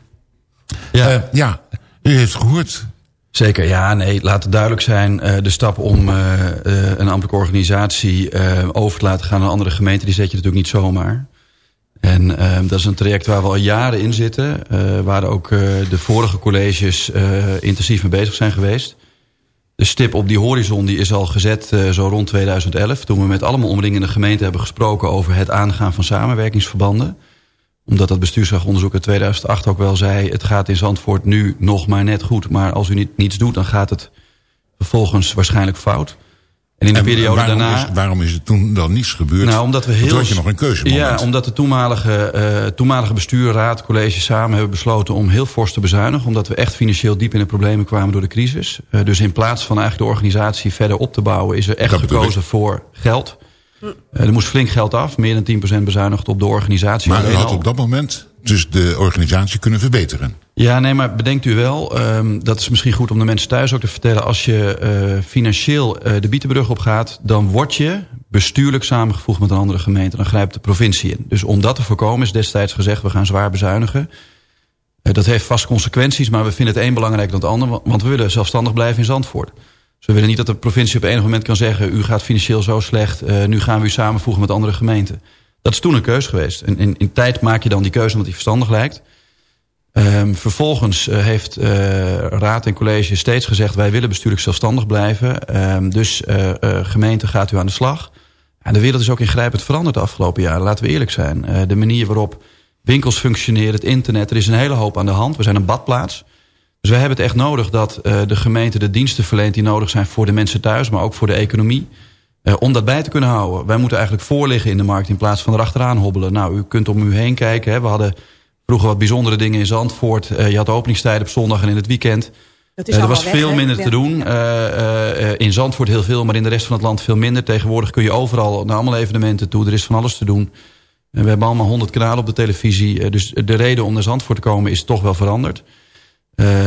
Ja. Eh, ja, u heeft gehoord. Zeker, ja, nee, laat het duidelijk zijn. eh, de stap om een ambtelijke organisatie eh, over te laten gaan naar een andere gemeente... die zet je natuurlijk niet zomaar. En eh, dat is een traject waar we al jaren in zitten. eh, waar ook eh, de vorige colleges eh, intensief mee bezig zijn geweest. De stip op die horizon die is al gezet zo rond 2011... toen we met allemaal omringende gemeenten hebben gesproken... over het aangaan van samenwerkingsverbanden omdat dat bestuursraadonderzoek in 2008 ook wel zei... het gaat in Zandvoort nu nog maar net goed. Maar als u niet, niets doet, dan gaat het vervolgens waarschijnlijk fout. En in de En periode waarom daarna... Is, waarom is het toen dan niets gebeurd? Nou, omdat we heel... toen had je nog een keuzemoment. Ja, omdat de toenmalige, eh toenmalige bestuur, raad, college samen hebben besloten om heel fors te bezuinigen. Omdat we echt financieel diep in de problemen kwamen door de crisis. Eh, dus in plaats van eigenlijk de organisatie verder op te bouwen, is er echt Dat gekozen voor geld. Eh, er moest flink geld af, meer dan 10% bezuinigd op de organisatie. Maar u had op dat moment dus de organisatie kunnen verbeteren. Ja, nee, maar bedenkt u wel, ehm, dat is misschien goed om de mensen thuis ook te vertellen... als je eh, financieel eh, de Bietenbrug op gaat... dan word je bestuurlijk samengevoegd met een andere gemeente. Dan grijpt de provincie in. Dus om dat te voorkomen is destijds gezegd... we gaan zwaar bezuinigen. Eh, dat heeft vast consequenties, maar we vinden het een belangrijker dan het ander... want we willen zelfstandig blijven in Zandvoort. Dus we willen niet dat de provincie op enig moment kan zeggen... u gaat financieel zo slecht, nu gaan we u samenvoegen met andere gemeenten. Dat is toen een keus geweest. En in, in tijd maak je dan die keuze omdat die verstandig lijkt... Um, vervolgens uh, heeft uh, raad en college steeds gezegd... wij willen bestuurlijk zelfstandig blijven. Um, dus uh, gemeente gaat u aan de slag. En de wereld is ook ingrijpend veranderd de afgelopen jaren. Laten we eerlijk zijn. de manier waarop winkels functioneren, het internet... er is een hele hoop aan de hand. We zijn een badplaats. Dus wij hebben het echt nodig dat de gemeente de diensten verleent... die nodig zijn voor de mensen thuis, maar ook voor de economie... om dat bij te kunnen houden. Wij moeten eigenlijk voorliggen in de markt... in plaats van erachteraan hobbelen. Nou, u kunt om u heen kijken. Hè. We hadden vroeger wat bijzondere dingen in Zandvoort. Uh, je had openingstijden op zondag en in het weekend. Dat is uh, er was weg, veel minder Ja. te doen. Uh, in Zandvoort heel veel, maar in de rest van het land veel minder. Tegenwoordig kun je overal naar allemaal evenementen toe. Er is van alles te doen. we hebben allemaal honderd kanalen op de televisie. dus de reden om naar Zandvoort te komen is toch wel veranderd.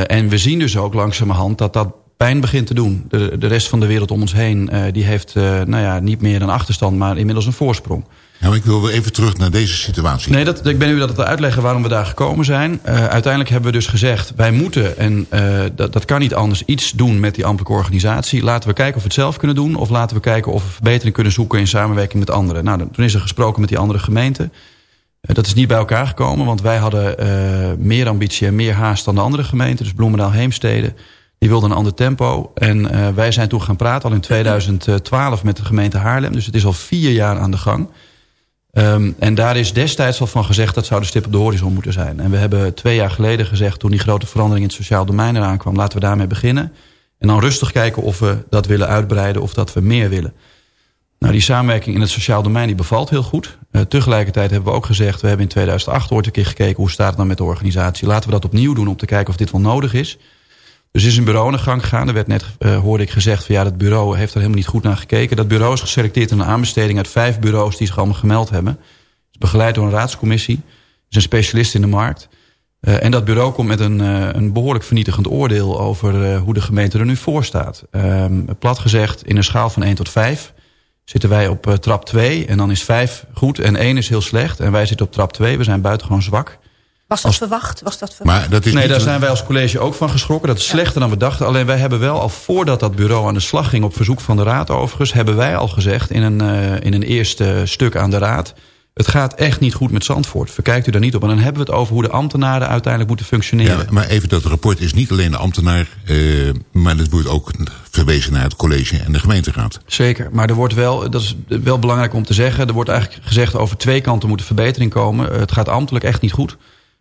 en we zien dus ook langzamerhand dat dat pijn begint te doen. De, de rest van de wereld om ons heen die heeft nou ja, niet meer een achterstand... maar inmiddels een voorsprong. Maar ik wil wel even terug naar deze situatie. Nee, dat, ik ben u dat te uitleggen waarom we daar gekomen zijn. Uh, uiteindelijk hebben we dus gezegd, wij moeten, en uh, dat, dat kan niet anders, iets doen met die ambtelijke organisatie. Laten we kijken of we het zelf kunnen doen, of laten we kijken of we verbetering kunnen zoeken in samenwerking met anderen. Nou, toen is er gesproken met die andere gemeenten. Uh, dat is niet bij elkaar gekomen, want wij hadden meer ambitie en meer haast dan de andere gemeenten. Dus Bloemendaal, Heemstede, die wilden een ander tempo. En wij zijn toen gaan praten al in 2012 met de gemeente Haarlem. Dus het is al vier jaar aan de gang. Um, en daar is destijds al van gezegd dat zou de stip op de horizon moeten zijn. En we hebben twee jaar geleden gezegd toen die grote verandering in het sociaal domein eraan kwam. Laten we daarmee beginnen. En dan rustig kijken of we dat willen uitbreiden of dat we meer willen. Nou, die samenwerking in het sociaal domein die bevalt heel goed. Uh, tegelijkertijd hebben we ook gezegd, we hebben in 2008 ooit een keer gekeken hoe staat het dan met de organisatie. Laten we dat opnieuw doen om te kijken of dit wel nodig is. Dus is een bureau aan de gang gegaan. Er werd net, uh, hoorde ik gezegd, van ja, dat bureau heeft er helemaal niet goed naar gekeken. Dat bureau is geselecteerd in een aanbesteding uit vijf bureaus die zich allemaal gemeld hebben. Het is begeleid door een raadscommissie. Is een specialist in de markt. Uh, en dat bureau komt met een, uh, een behoorlijk vernietigend oordeel over hoe de gemeente er nu voor staat. Um, plat gezegd, in een schaal van 1 tot 5 zitten wij op trap 2. En dan is 5 goed en 1 is heel slecht. En wij zitten op trap 2. We zijn buitengewoon zwak. Was dat verwacht? Was dat verwacht? Maar dat is nee, daar zijn wij als college ook van geschrokken. Dat is slechter dan we dachten. Alleen wij hebben wel al voordat dat bureau aan de slag ging... op verzoek van de raad overigens... hebben wij al gezegd in een, uh, in een eerste stuk aan de raad... het gaat echt niet goed met Zandvoort. Verkijkt u daar niet op. En dan hebben we het over hoe de ambtenaren uiteindelijk moeten functioneren. Ja, maar even dat rapport is niet alleen de ambtenaar... Uh, maar het wordt ook verwezen naar het college en de gemeenteraad. Zeker, maar er wordt wel, dat is wel belangrijk om te zeggen... er wordt eigenlijk gezegd over twee kanten moet er verbetering komen. Het gaat ambtelijk echt niet goed...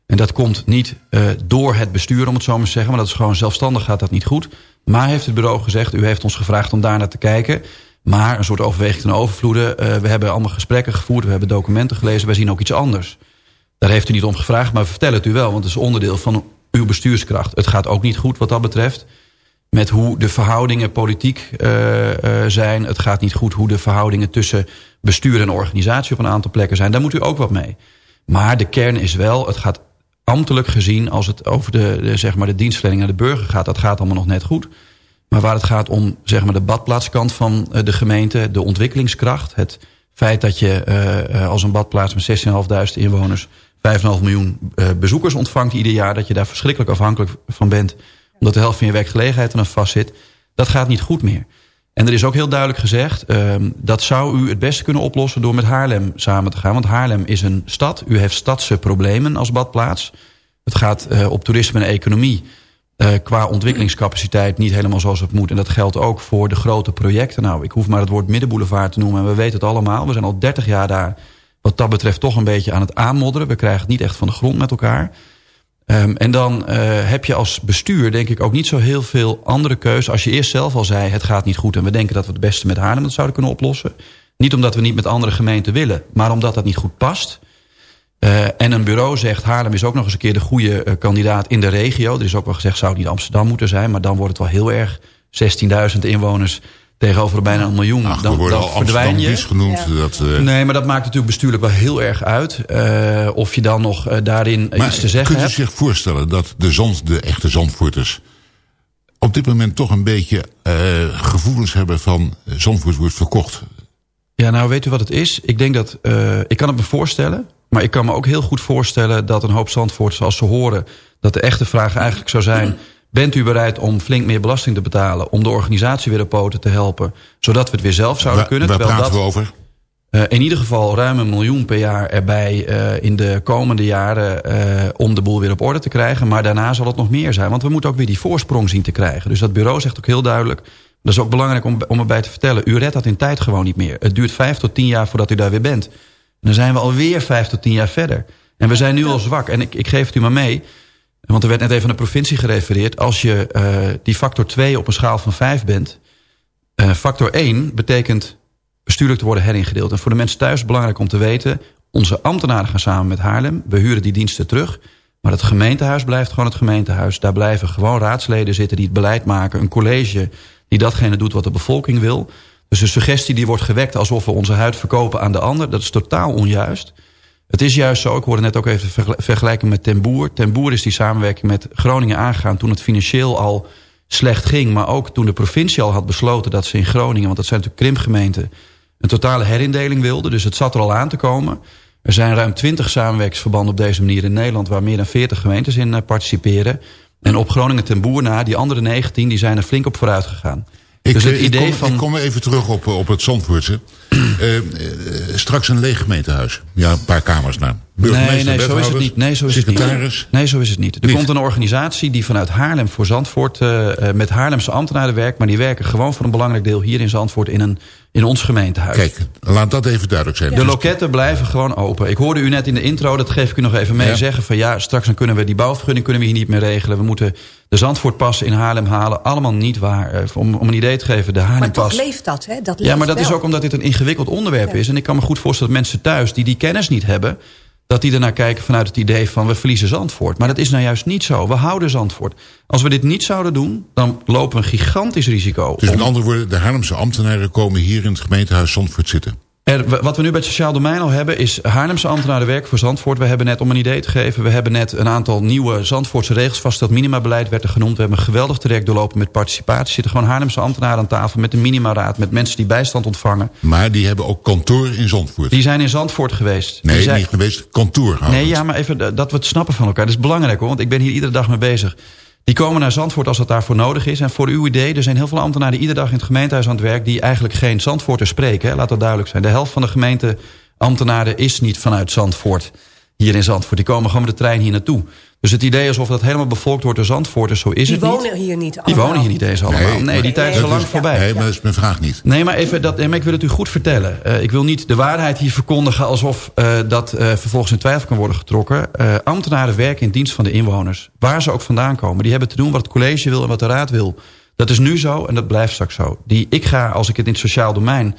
En dat komt niet uh, door het bestuur, om het zo maar te zeggen. Maar dat is gewoon zelfstandig gaat dat niet goed. Maar heeft het bureau gezegd, u heeft ons gevraagd om daar naar te kijken. Maar een soort overweging ten overvloede. Uh, we hebben allemaal gesprekken gevoerd, we hebben documenten gelezen. Wij zien ook iets anders. Daar heeft u niet om gevraagd, maar we vertellen het u wel. Want het is onderdeel van uw bestuurskracht. Het gaat ook niet goed wat dat betreft. Met hoe de verhoudingen politiek uh, zijn. Het gaat niet goed hoe de verhoudingen tussen bestuur en organisatie op een aantal plekken zijn. Daar moet u ook wat mee. Maar de kern is wel, het gaat ambtelijk gezien, als het over de, zeg maar de dienstverlening naar de burger gaat, dat gaat allemaal nog net goed. Maar waar het gaat om zeg maar de badplaatskant van de gemeente, de ontwikkelingskracht, het feit dat je uh, als een badplaats met 16.500 inwoners 5,5 miljoen bezoekers ontvangt ieder jaar, dat je daar verschrikkelijk afhankelijk van bent, omdat de helft van je werkgelegenheid er dan vast zit, dat gaat niet goed meer. En er is ook heel duidelijk gezegd, uh, dat zou u het beste kunnen oplossen door met Haarlem samen te gaan. Want Haarlem is een stad, u heeft stadse problemen als badplaats. Het gaat uh, op toerisme en economie uh, qua ontwikkelingscapaciteit niet helemaal zoals het moet. En dat geldt ook voor de grote projecten. Nou, ik hoef maar het woord middenboulevard te noemen en we weten het allemaal. We zijn al 30 jaar daar wat dat betreft toch een beetje aan het aanmodderen. We krijgen het niet echt van de grond met elkaar. Um, en dan uh, heb je als bestuur denk ik ook niet zo heel veel andere keuze. Als je eerst zelf al zei, het gaat niet goed... en we denken dat we het beste met Haarlem het zouden kunnen oplossen. Niet omdat we niet met andere gemeenten willen... maar omdat dat niet goed past. Uh, en een bureau zegt, Haarlem is ook nog eens een keer de goede uh, kandidaat in de regio. Er is ook wel gezegd, zou het niet Amsterdam moeten zijn... maar dan wordt het wel heel erg 16.000 inwoners tegenover bijna een miljoen... Ach, dan, we worden dan al verdwijn je. Genoemd. Dat, eh, Nee, maar dat maakt natuurlijk bestuurlijk wel heel erg uit. eh, of je dan nog eh, daarin maar iets te zeggen kunt u hebt. zich voorstellen dat de, zand, de echte Zandvoorters... op dit moment toch een beetje eh, gevoelens hebben van... Zandvoort wordt verkocht. Ja, nou weet u wat het is? Ik denk dat, eh, ik kan het me voorstellen... maar ik kan me ook heel goed voorstellen dat een hoop Zandvoorters... als ze horen dat de echte vraag eigenlijk zou zijn... bent u bereid om flink meer belasting te betalen... om de organisatie weer op poten te helpen... zodat we het weer zelf zouden kunnen? waar praten dat, we over? eh, in ieder geval ruim een miljoen per jaar erbij... eh, in de komende jaren eh, om de boel weer op orde te krijgen. Maar daarna zal het nog meer zijn. Want we moeten ook weer die voorsprong zien te krijgen. Dus dat bureau zegt ook heel duidelijk... Dat is ook belangrijk om, om erbij te vertellen. U redt dat in tijd gewoon niet meer. Het duurt vijf tot tien jaar voordat u daar weer bent. En dan zijn we alweer vijf tot tien jaar verder. En we zijn nu al zwak. En ik, ik geef het u maar mee. Want er werd net even aan de provincie gerefereerd. Als je eh, die factor 2 op een schaal van 5 bent... eh, factor 1 betekent bestuurlijk te worden heringedeeld. En voor de mensen thuis belangrijk om te weten... onze ambtenaren gaan samen met Haarlem. We huren die diensten terug. Maar het gemeentehuis blijft gewoon het gemeentehuis. Daar blijven gewoon raadsleden zitten die het beleid maken. Een college die datgene doet wat de bevolking wil. Dus de suggestie die wordt gewekt alsof we onze huid verkopen aan de ander... dat is totaal onjuist. Het is juist zo, ik hoorde net ook even vergel- vergelijken met Ten Boer. Ten Boer is die samenwerking met Groningen aangegaan... toen het financieel al slecht ging. Maar ook toen de provincie al had besloten dat ze in Groningen... want dat zijn natuurlijk krimpgemeenten... een totale herindeling wilden. Dus het zat er al aan te komen. Er zijn ruim 20 samenwerkingsverbanden op deze manier in Nederland... waar meer dan 40 gemeentes in eh, participeren. En op Groningen Ten Boer na, die andere 19... die zijn er flink op vooruit gegaan. Ik, dus het eh, ik idee kom, van... ik kom even terug op, op het Zandvoortse. Eh, eh, straks een leeg gemeentehuis. Ja, een paar kamers naar. Nee, nee, zo is het niet. Nee, zo is het niet. Nee, zo is het niet. Er Niet. komt een organisatie die vanuit Haarlem voor Zandvoort... eh, eh, met Haarlemse ambtenaren werkt... maar die werken gewoon voor een belangrijk deel hier in Zandvoort... in, een, in ons gemeentehuis. Kijk, laat dat even duidelijk zijn. De Dus- loketten blijven gewoon open. Ik hoorde u net in de intro, dat geef ik u nog even mee, Ja. zeggen van ja, straks dan kunnen we die bouwvergunning kunnen we hier niet meer regelen. We moeten de Zandvoortpassen in Haarlem halen. Allemaal niet waar. Eh, Om, om een idee te geven, de Maar toch Haarlempas... leeft dat, hè? Dat Ja, maar dat is ook omdat dit een ingewikkeld onderwerp Ja. is. En ik kan me goed voorstellen dat mensen thuis die die kennis niet hebben... dat die ernaar kijken vanuit het idee van we verliezen Zandvoort. Maar dat is nou juist niet zo. We houden Zandvoort. Als we dit niet zouden doen, dan lopen we een gigantisch risico. Dus om- met andere woorden, de Haarlemse ambtenaren komen hier in het gemeentehuis Zandvoort zitten. Er, wat we nu bij het sociaal domein al hebben... is Haarlemse ambtenaren werken voor Zandvoort. We hebben net, om een idee te geven... we hebben net een aantal nieuwe Zandvoortse regels vastgesteld. Minimabeleid werd er genoemd. We hebben een geweldig traject doorlopen met participatie. Er zitten gewoon Haarlemse ambtenaren aan tafel... met de minimaraad, met mensen die bijstand ontvangen. Maar die hebben ook kantoor in Zandvoort. Die zijn in Zandvoort geweest. nee, die zijn, niet geweest, kantoor. Nee, ja, maar even dat we het snappen van elkaar. Dat is belangrijk hoor, want ik ben hier iedere dag mee bezig. Die komen naar Zandvoort als dat daarvoor nodig is. En voor uw idee, er zijn heel veel ambtenaren iedere dag in het gemeentehuis aan het werk... die eigenlijk geen Zandvoorters spreken, hè. laat dat duidelijk zijn. De helft van de gemeenteambtenaren is niet vanuit Zandvoort. Hier in Zandvoort. Die komen gewoon met de trein hier naartoe. Dus het idee alsof dat helemaal bevolkt wordt door Zandvoorters, zo is Die het niet. wonen hier niet Die allemaal. wonen hier niet eens allemaal. Nee, die tijd is al lang voorbij. Nee, maar dat is mijn vraag niet. Nee, maar, even dat, maar ik wil het u goed vertellen. Eh, ik wil niet de waarheid hier verkondigen... alsof eh, dat eh, vervolgens in twijfel kan worden getrokken. Eh, ambtenaren werken in dienst van de inwoners. Waar ze ook vandaan komen. Die hebben te doen wat het college wil en wat de raad wil. Dat is nu zo en dat blijft straks zo. Die, ik ga, als ik het in het sociaal domein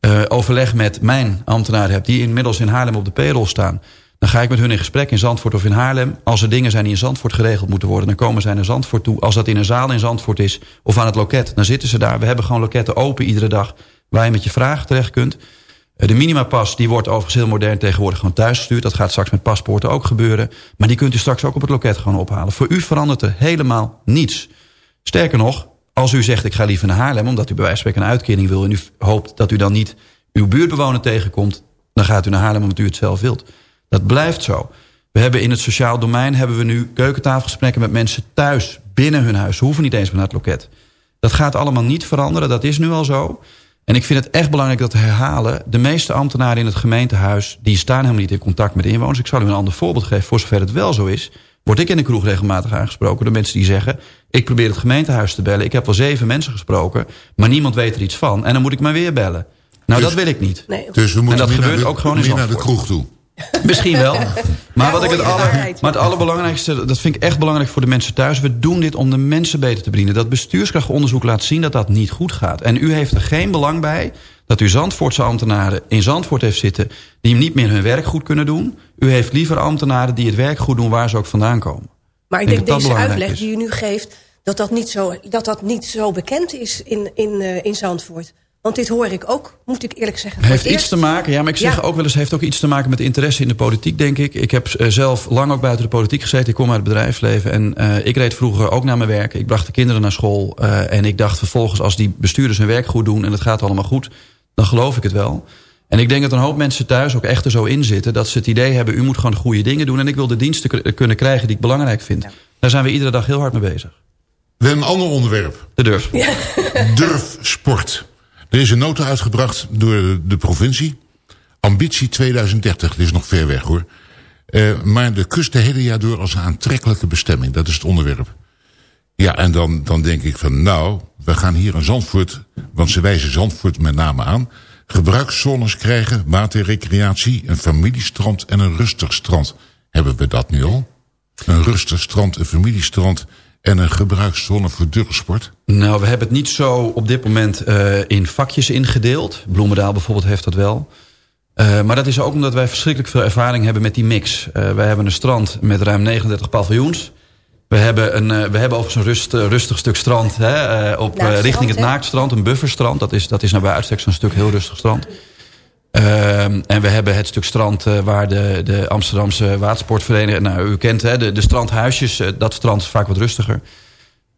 eh, overleg met mijn ambtenaren heb... die inmiddels in Haarlem op de payroll staan... dan ga ik met hun in gesprek in Zandvoort of in Haarlem. Als er dingen zijn die in Zandvoort geregeld moeten worden... dan komen zij naar Zandvoort toe. Als dat in een zaal in Zandvoort is of aan het loket... dan zitten ze daar. We hebben gewoon loketten open iedere dag... waar je met je vragen terecht kunt. Eh, De minimapas die wordt overigens heel modern tegenwoordig gewoon thuis gestuurd. Dat gaat straks met paspoorten ook gebeuren. Maar die kunt u straks ook op het loket gewoon ophalen. Voor u verandert er helemaal niets. Sterker nog, als u zegt ik ga liever naar Haarlem... omdat u bij wijze van spreken een uitkering wil... en u hoopt dat u dan niet uw buurtbewoner tegenkomt... dan gaat u naar Haarlem omdat u het zelf wilt. Dat blijft zo. We hebben in het sociaal domein hebben we nu keukentafelgesprekken met mensen thuis, binnen hun huis. Ze hoeven niet eens meer naar het loket. Dat gaat allemaal niet veranderen, dat is nu al zo. En ik vind het echt belangrijk dat te herhalen. De meeste ambtenaren in het gemeentehuis... die staan helemaal niet in contact met de inwoners. Ik zal u een ander voorbeeld geven. Voor zover het wel zo is... word ik in de kroeg regelmatig aangesproken... door mensen die zeggen... ik probeer het gemeentehuis te bellen. Ik heb wel zeven mensen gesproken... maar niemand weet er iets van. En dan moet ik maar weer bellen. Nou, Dus- dat wil ik niet. Nee, Dus we En moeten dat meer, naar gebeurt de, ook gewoon in naar de kroeg toe. Misschien wel. Maar, wat ik het aller, maar het allerbelangrijkste, dat vind ik echt belangrijk voor de mensen thuis. We doen dit om de mensen beter te bedienen. Dat bestuurskrachtonderzoek laat zien dat dat niet goed gaat. En u heeft er geen belang bij dat u Zandvoortse ambtenaren in Zandvoort heeft zitten... die niet meer hun werk goed kunnen doen. U heeft liever ambtenaren die het werk goed doen waar ze ook vandaan komen. Maar ik Ik denk dat deze uitleg is. die u nu geeft... dat dat niet zo, dat dat niet zo bekend is in, in, eh, in Zandvoort. Want dit hoor ik ook, moet ik eerlijk zeggen. Heeft het iets te maken, ja, maar ik zeg Ja. ook wel eens, heeft ook iets te maken met interesse in de politiek, denk ik. Ik heb eh, zelf lang ook buiten de politiek gezeten. Ik kom uit het bedrijfsleven en eh, ik reed vroeger ook naar mijn werk. Ik bracht de kinderen naar school eh, en ik dacht vervolgens, als die bestuurders hun werk goed doen en het gaat allemaal goed, dan geloof ik het wel. En ik denk dat een hoop mensen thuis ook echt er zo in zitten... dat ze het idee hebben, u moet gewoon de goede dingen doen... en ik wil de diensten kunnen krijgen die ik belangrijk vind. Daar zijn we iedere dag heel hard mee bezig. We hebben een ander onderwerp. De durf. Durfsport. Er is een nota uitgebracht door de provincie. Ambitie 2030, dat is nog ver weg hoor. Eh, maar de kust de hele jaar door als een aantrekkelijke bestemming. Dat is het onderwerp. Ja, en dan, dan denk ik van nou, we gaan hier in Zandvoort... want ze wijzen Zandvoort met name aan... gebruikszones krijgen, waterrecreatie, een familiestrand en een rustig strand. Hebben we dat nu al? Een rustig strand, een familiestrand en een gebruikszone voor durfsport? Nou, we hebben het niet zo op dit moment eh, in vakjes ingedeeld. Bloemendaal bijvoorbeeld heeft dat wel. Eh, maar dat is ook omdat wij verschrikkelijk veel ervaring hebben met die mix. Eh, wij hebben een strand met ruim 39 paviljoens. We hebben, een, eh, we hebben overigens een rust, rustig stuk strand hè, eh, op, richting het? Naaktstrand. Een bufferstrand. Dat is, dat is naar bij uitstek zo'n stuk heel rustig strand. Ehm, en we hebben het stuk strand eh, waar de, de Amsterdamse watersportvereniging... Nou, u kent hè, de, de strandhuisjes. eh, dat strand is vaak wat rustiger.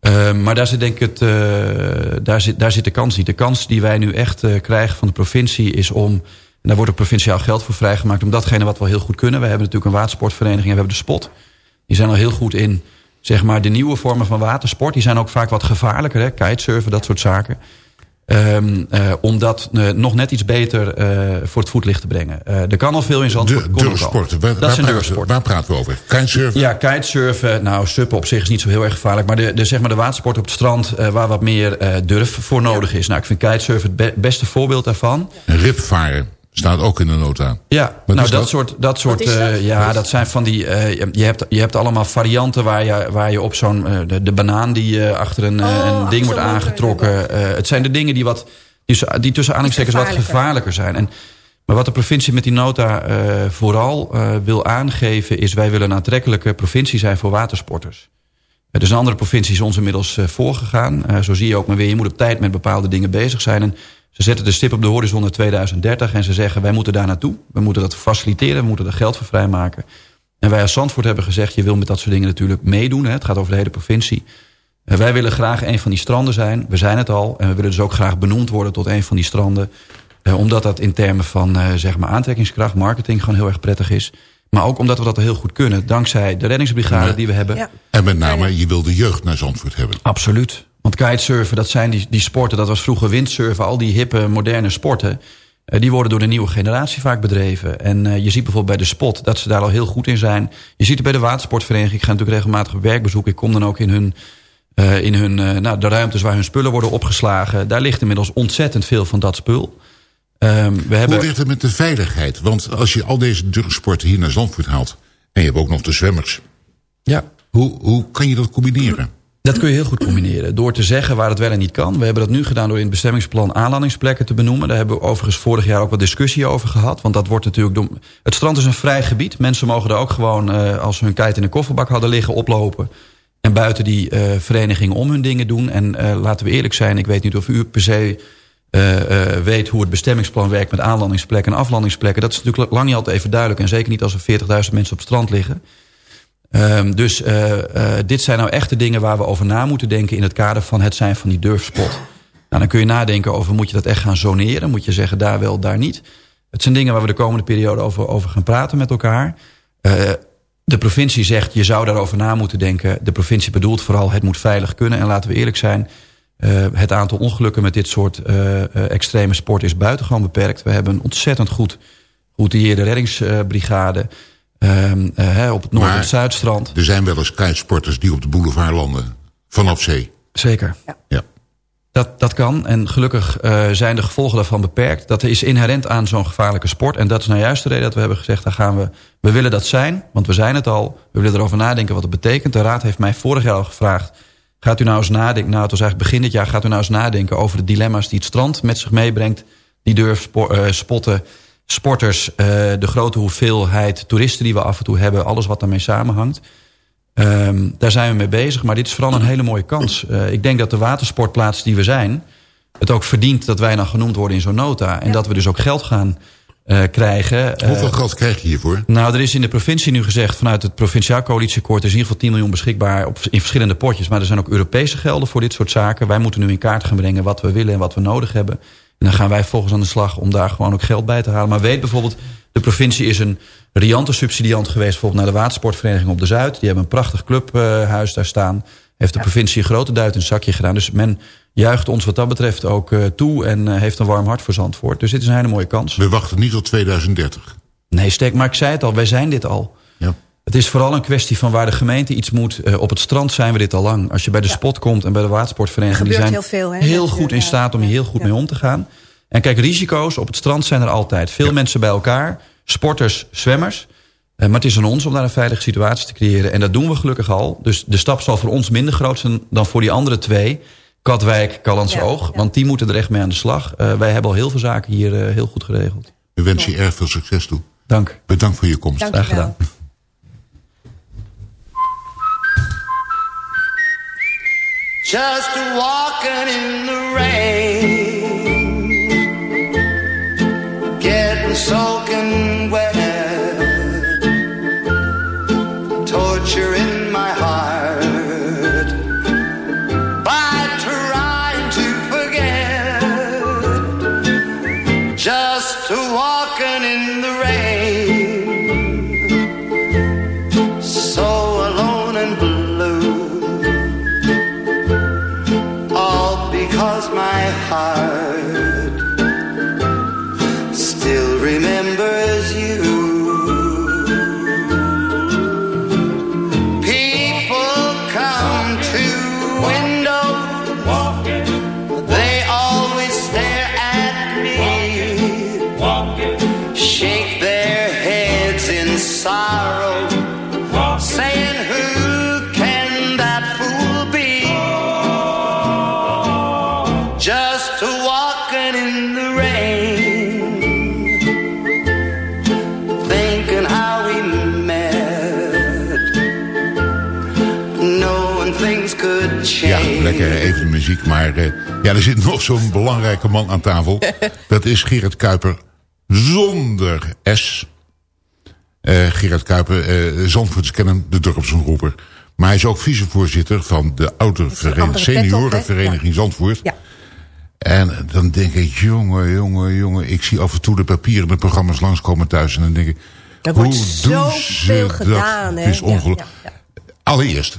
Ehm, maar daar zit denk ik het, eh, daar, zit, daar zit de kans niet. De kans die wij nu echt krijgen van de provincie is om... en daar wordt ook provinciaal geld voor vrijgemaakt... om datgene wat we heel goed kunnen. We hebben natuurlijk een watersportvereniging en we hebben de spot. Die zijn al heel goed in zeg maar, de nieuwe vormen van watersport. Die zijn ook vaak wat gevaarlijker. Hè? Kitesurfen, dat soort zaken. Ehm, eh, om dat eh, nog net iets beter eh, voor het voetlicht te brengen. Eh, er kan al veel in Zandvoort. De. Waar, Dat waar, is een waar praten we over? Kitesurfen? Ja, kitesurfen. Nou, suppen op zich is niet zo heel erg gevaarlijk. Maar de, de, zeg maar de watersport op het strand eh, waar wat meer eh, durf voor nodig is. Nou, ik vind kitesurfen het be- beste voorbeeld daarvan. Ripvaren staat ook in de nota. Ja, Wat nou dat, dat? soort, dat soort, dat? eh, ja, dat zijn van die, eh, je- hebt, je hebt allemaal varianten waar je, waar je op zo'n, eh, de, de banaan die eh, achter een, Oh, een ding wordt aangetrokken. eh, het zijn de dingen die, wat, die, tussen aanhalingstekens wat gevaarlijker. zijn. En, maar wat de provincie met die nota eh, vooral eh, wil aangeven is, wij willen een aantrekkelijke provincie zijn voor watersporters. Er is een andere provincie is ons inmiddels eh, voorgegaan. Eh, zo zie je ook maar weer, je moet op tijd met bepaalde dingen bezig zijn. En ze zetten de stip op de horizon naar 2030 en ze zeggen wij moeten daar naartoe. We moeten dat faciliteren, we moeten er geld voor vrijmaken. En wij als Zandvoort hebben gezegd, je wil met dat soort dingen natuurlijk meedoen. Hè. Het gaat over de hele provincie. Eh, wij willen graag een van die stranden zijn. We zijn het al. En we willen dus ook graag benoemd worden tot een van die stranden. Eh, omdat dat in termen van eh, zeg maar aantrekkingskracht, marketing gewoon heel erg prettig is. Maar ook omdat we dat heel goed kunnen. Dankzij de reddingsbrigade Ja. die we hebben. Ja. En met name, je wil de jeugd naar Zandvoort hebben. Absoluut. Want kitesurfen, dat zijn die, die sporten, dat was vroeger windsurfen, al die hippe, moderne sporten. eh, die worden door de nieuwe generatie vaak bedreven. En eh, je ziet bijvoorbeeld bij de spot dat ze daar al heel goed in zijn. Je ziet het bij de watersportvereniging. Ik ga natuurlijk regelmatig op werkbezoek. Ik kom dan ook in hun, eh, in hun nou, de ruimtes waar hun spullen worden opgeslagen. Daar ligt inmiddels ontzettend veel van dat spul. Ehm, we hebben... Hoe ligt het met de veiligheid? Want als je al deze durfsporten hier naar Zandvoort haalt... en je hebt ook nog de zwemmers... Ja. Hoe, hoe kan je dat combineren? Dat kun je heel goed combineren. Door te zeggen waar het wel en niet kan. We hebben dat nu gedaan door in het bestemmingsplan aanlandingsplekken te benoemen. Daar hebben we overigens vorig jaar ook wat discussie over gehad. Want dat wordt natuurlijk... Door... Het strand is een vrij gebied. Mensen mogen er ook gewoon, eh, als ze hun kite in de kofferbak hadden liggen, oplopen. En buiten die eh verenigingen om hun dingen doen. En eh, laten we eerlijk zijn, ik weet niet of u per se weet hoe het bestemmingsplan werkt met aanlandingsplekken en aflandingsplekken. Dat is natuurlijk lang niet altijd even duidelijk. En zeker niet als er 40.000 mensen op het strand liggen. Um, dus uh, uh, dit zijn nou echte dingen waar we over na moeten denken... in het kader van het zijn van die durfspot. Nou, dan kun je nadenken over, moet je dat echt gaan zoneren? Moet je zeggen, daar wel, daar niet? Het zijn dingen waar we de komende periode over, over gaan praten met elkaar. Uh, de provincie zegt, je zou daarover na moeten denken. De provincie bedoelt vooral, het moet veilig kunnen. En laten we eerlijk zijn, het aantal ongelukken met dit soort extreme sport is buitengewoon beperkt. We hebben een ontzettend goed geoutilleerde reddingsbrigade... Um, uh, op het Noord- en Zuidstrand. Er zijn wel eens kitesporters die op de boulevard landen. Vanaf zee. Zeker. Ja. ja. Dat, dat kan. En gelukkig uh, zijn de gevolgen daarvan beperkt. Dat is inherent aan zo'n gevaarlijke sport. En dat is nou juist de reden dat we hebben gezegd... Daar gaan we, we willen dat zijn, want we zijn het al. We willen erover nadenken wat het betekent. De Raad heeft mij vorig jaar al gevraagd... Gaat u nou eens nadenken... Nou, het was eigenlijk begin dit jaar. Gaat u nou eens nadenken over de dilemma's die het strand met zich meebrengt. Die durf uh, spotten sporters, uh, de grote hoeveelheid toeristen die we af en toe hebben, alles wat daarmee samenhangt. Ehm, daar zijn we mee bezig, maar dit is vooral een hele mooie kans. Eh, ik denk dat de watersportplaats die we zijn... het ook verdient dat wij dan genoemd worden in zo'n nota. En dat we dus ook geld gaan eh, krijgen. Eh, Hoeveel geld krijg je hiervoor? nou, er is in de provincie nu gezegd... vanuit het provinciaal coalitieakkoord... is in ieder geval 10 miljoen beschikbaar op, in verschillende potjes. Maar er zijn ook Europese gelden voor dit soort zaken. Wij moeten nu in kaart gaan brengen wat we willen en wat we nodig hebben. En dan gaan wij volgens aan de slag om daar gewoon ook geld bij te halen. Maar weet bijvoorbeeld, de provincie is een riante subsidiant geweest... bijvoorbeeld naar de watersportvereniging op de Zuid. Die hebben een prachtig clubhuis daar staan. Heeft de provincie een grote duit in een zakje gedaan. Dus men juicht ons wat dat betreft ook eh, toe... en eh, heeft een warm hart voor Zandvoort. Dus dit is een hele mooie kans. We wachten niet tot 2030. Nee, Stek, maar ik zei het al, wij zijn dit al. Ja. Het is vooral een kwestie van waar de gemeente iets moet. Eh, op het strand zijn we dit al lang. Als je bij de spot komt en bij de watersportvereniging... Er die zijn heel veel, hè, heel met, goed in ja, staat om hier heel goed mee om te gaan. En kijk, risico's op het strand zijn er altijd. Veel mensen bij elkaar, sporters, zwemmers. Eh, maar het is aan ons om daar een veilige situatie te creëren. En dat doen we gelukkig al. Dus de stap zal voor ons minder groot zijn dan voor die andere twee. Katwijk, Callandse Ja, Oog. ja. Want die moeten er echt mee aan de slag. Eh, wij hebben al heel veel zaken hier eh, heel goed geregeld. We wensen je erg veel succes toe. Dank. Bedankt voor je komst. Dank Graag je wel. gedaan. Just walking in the rain, getting soaking muziek. Maar eh, ja, er zit nog zo'n belangrijke man aan tafel. Dat is Gerard Kuiper zonder S. Eh Gerard Kuiper, eh Zandvoorts kennen de dorpsomroeper. Maar hij is ook vicevoorzitter van de oude seniorenvereniging Zandvoort. Ja. En dan denk ik, jongen, jongen, jongen. Ik zie af en toe de papieren, de programma's langskomen thuis. En dan denk ik, Er hoe doen ze gedaan, dat? Het is Ja, ongelooflijk. ja, Allereerst,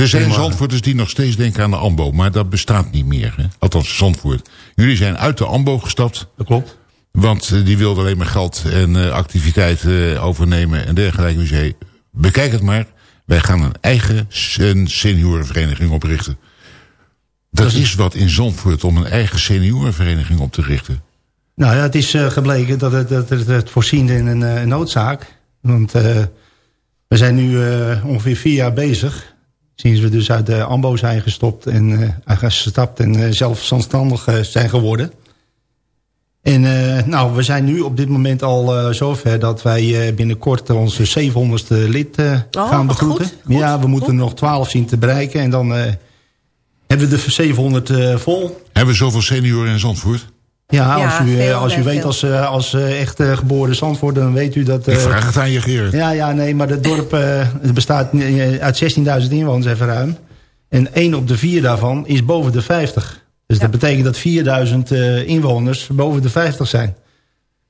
er zijn Zandvoorters die nog steeds denken aan de AMBO. Maar dat bestaat niet meer. Hè? Althans, Zandvoort. Jullie zijn uit de AMBO gestapt. Dat klopt. Want eh, die wilde alleen maar geld en eh, activiteiten eh, overnemen en dergelijke. U zei, bekijk het maar. Wij gaan een eigen sen- seniorenvereniging oprichten. Dat is wat in Zandvoort om een eigen seniorenvereniging op te richten. Nou ja, het is gebleken dat het, dat het, voorzien in een noodzaak. Want we zijn nu ongeveer vier jaar bezig. Sinds we dus uit de AMBO zijn gestopt en eh, gestapt en eh, zelfstandig eh, zijn geworden. En eh, nou, we zijn nu op dit moment al eh, zover dat wij eh, binnenkort onze 700ste lid eh, Oh, gaan begroeten. goed, goed, ja, we moeten goed. er nog 12 zien te bereiken en dan eh, hebben we de 700 eh, vol. Hebben we zoveel senioren in Zandvoort? Ja, Ja, als u, eh, als u hè, weet veel. als, eh, als eh, echt eh, geboren Zandvoort, dan weet u dat... Ik eh, vraag het aan je, Gerard. ja, ja, nee, maar het dorp eh, het bestaat eh, uit 16.000 inwoners even ruim. En één op de vier daarvan is boven de 50. Dus dat betekent dat 4000 eh, inwoners boven de 50 zijn.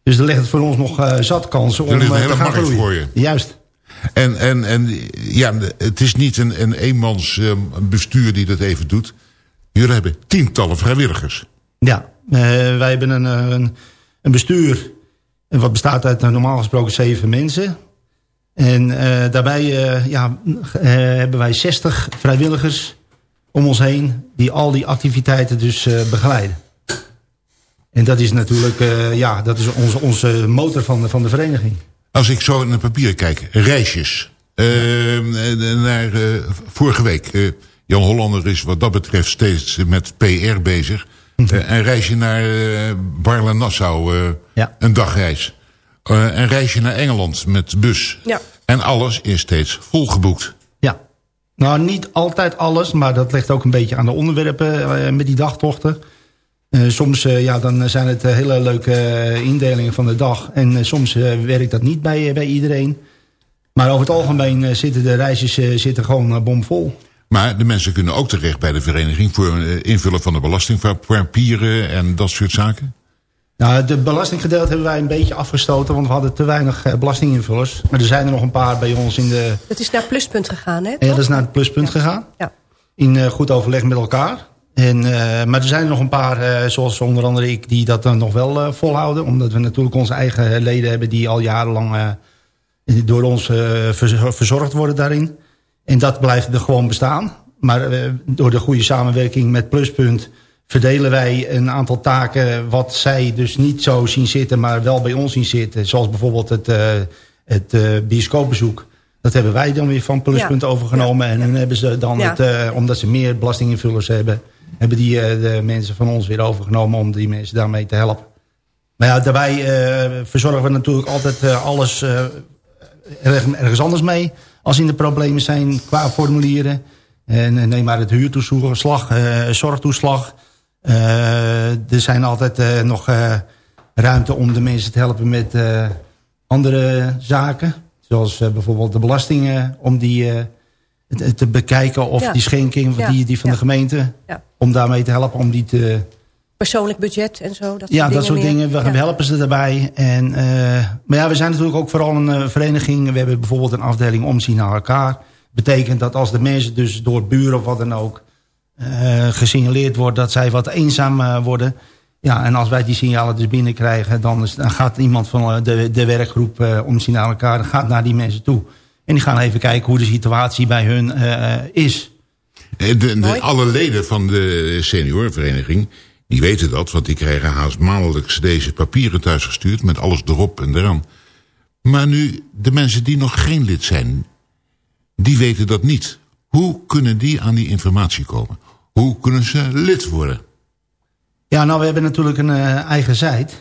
Dus er ligt het voor ons nog eh, zat kansen om ligt een eh, hele te gaan markt groeien. voor je. Juist. En, en, en ja, het is niet een, een eenmans eh, bestuur die dat even doet. Jullie hebben tientallen vrijwilligers. Ja, eh, wij hebben een, eh, een, een bestuur eh, wat bestaat uit eh, normaal gesproken zeven mensen. En eh, daarbij eh, ja, eh, hebben wij 60 vrijwilligers om ons heen die al die activiteiten dus eh, begeleiden. En dat is natuurlijk eh, ja, dat is onze, onze motor van de, van de vereniging. Als ik zo het papier kijk, reisjes. Eh, eh, naar, eh, vorige week, eh, Jan Hollander is wat dat betreft steeds met PR bezig. Eh, een reisje naar eh Barle-Nassau, eh, Ja. een dagreis. Een reisje naar Engeland met bus. Ja. En alles is steeds volgeboekt. Ja, Nou, niet altijd alles, maar dat ligt ook een beetje aan de onderwerpen eh, met die dagtochten. Eh, soms eh, ja, dan zijn het hele leuke indelingen van de dag. En soms eh, werkt dat niet bij, bij iedereen. Maar over het algemeen zitten de reisjes zitten gewoon bomvol. Maar de mensen kunnen ook terecht bij de vereniging... voor eh, invullen van de belastingpapieren en dat soort zaken? Nou, de belastinggedeelte hebben wij een beetje afgestoten... want we hadden te weinig eh, belastinginvullers. Maar er zijn er nog een paar bij ons in de... Dat is naar Pluspunt gegaan, hè? Ja, dat is naar het pluspunt gegaan. Ja. In eh, goed overleg met elkaar. En, eh, maar er zijn er nog een paar, eh, zoals onder andere ik, die dat dan nog wel eh, volhouden. Omdat we natuurlijk onze eigen leden hebben die al jarenlang eh, door ons verz- verzorgd worden daarin. En dat blijft er gewoon bestaan. Maar eh, door de goede samenwerking met Pluspunt verdelen wij een aantal taken wat zij dus niet zo zien zitten, maar wel bij ons zien zitten. Zoals bijvoorbeeld het, eh, het eh, bioscoopbezoek. Dat hebben wij dan weer van Pluspunt Ja. overgenomen. En dan hebben ze dan Ja. het, omdat ze meer belastinginvullers hebben, hebben die de mensen van ons weer overgenomen om die mensen daarmee te helpen. Maar ja, daarbij verzorgen we natuurlijk altijd alles erg- ergens anders mee. Als in de problemen zijn qua formulieren. En eh, neem maar het huurtoeslag, eh, zorgtoeslag. Eh, er zijn altijd nog ruimte om de mensen te helpen met andere zaken. Zoals bijvoorbeeld de belastingen. Om die te- bekijken of Ja. die schenking Ja. die, die van Ja. de gemeente. Ja. Om daarmee te helpen. Om die te, Persoonlijk budget en zo. Dat ja, dat soort meer. dingen. We Ja. helpen ze daarbij. En, eh, maar ja, we zijn natuurlijk ook vooral een eh, vereniging. We hebben bijvoorbeeld een afdeling omzien naar elkaar. Betekent dat als de mensen dus door buren of wat dan ook... eh, gesignaleerd wordt dat zij wat eenzaam eh, worden... Ja, en als wij die signalen dus binnenkrijgen... dan, is, dan gaat iemand van de, de werkgroep eh omzien naar elkaar... gaat naar die mensen toe. En die gaan even kijken hoe de situatie bij hun eh, is. De, de, alle leden van de seniorenvereniging, die weten dat, want die krijgen haast maandelijks deze papieren thuisgestuurd met alles erop en eraan. Maar nu, de mensen die nog geen lid zijn, die weten dat niet. Hoe kunnen die aan die informatie komen? Hoe kunnen ze lid worden? Ja, nou, we hebben natuurlijk een eh, eigen site.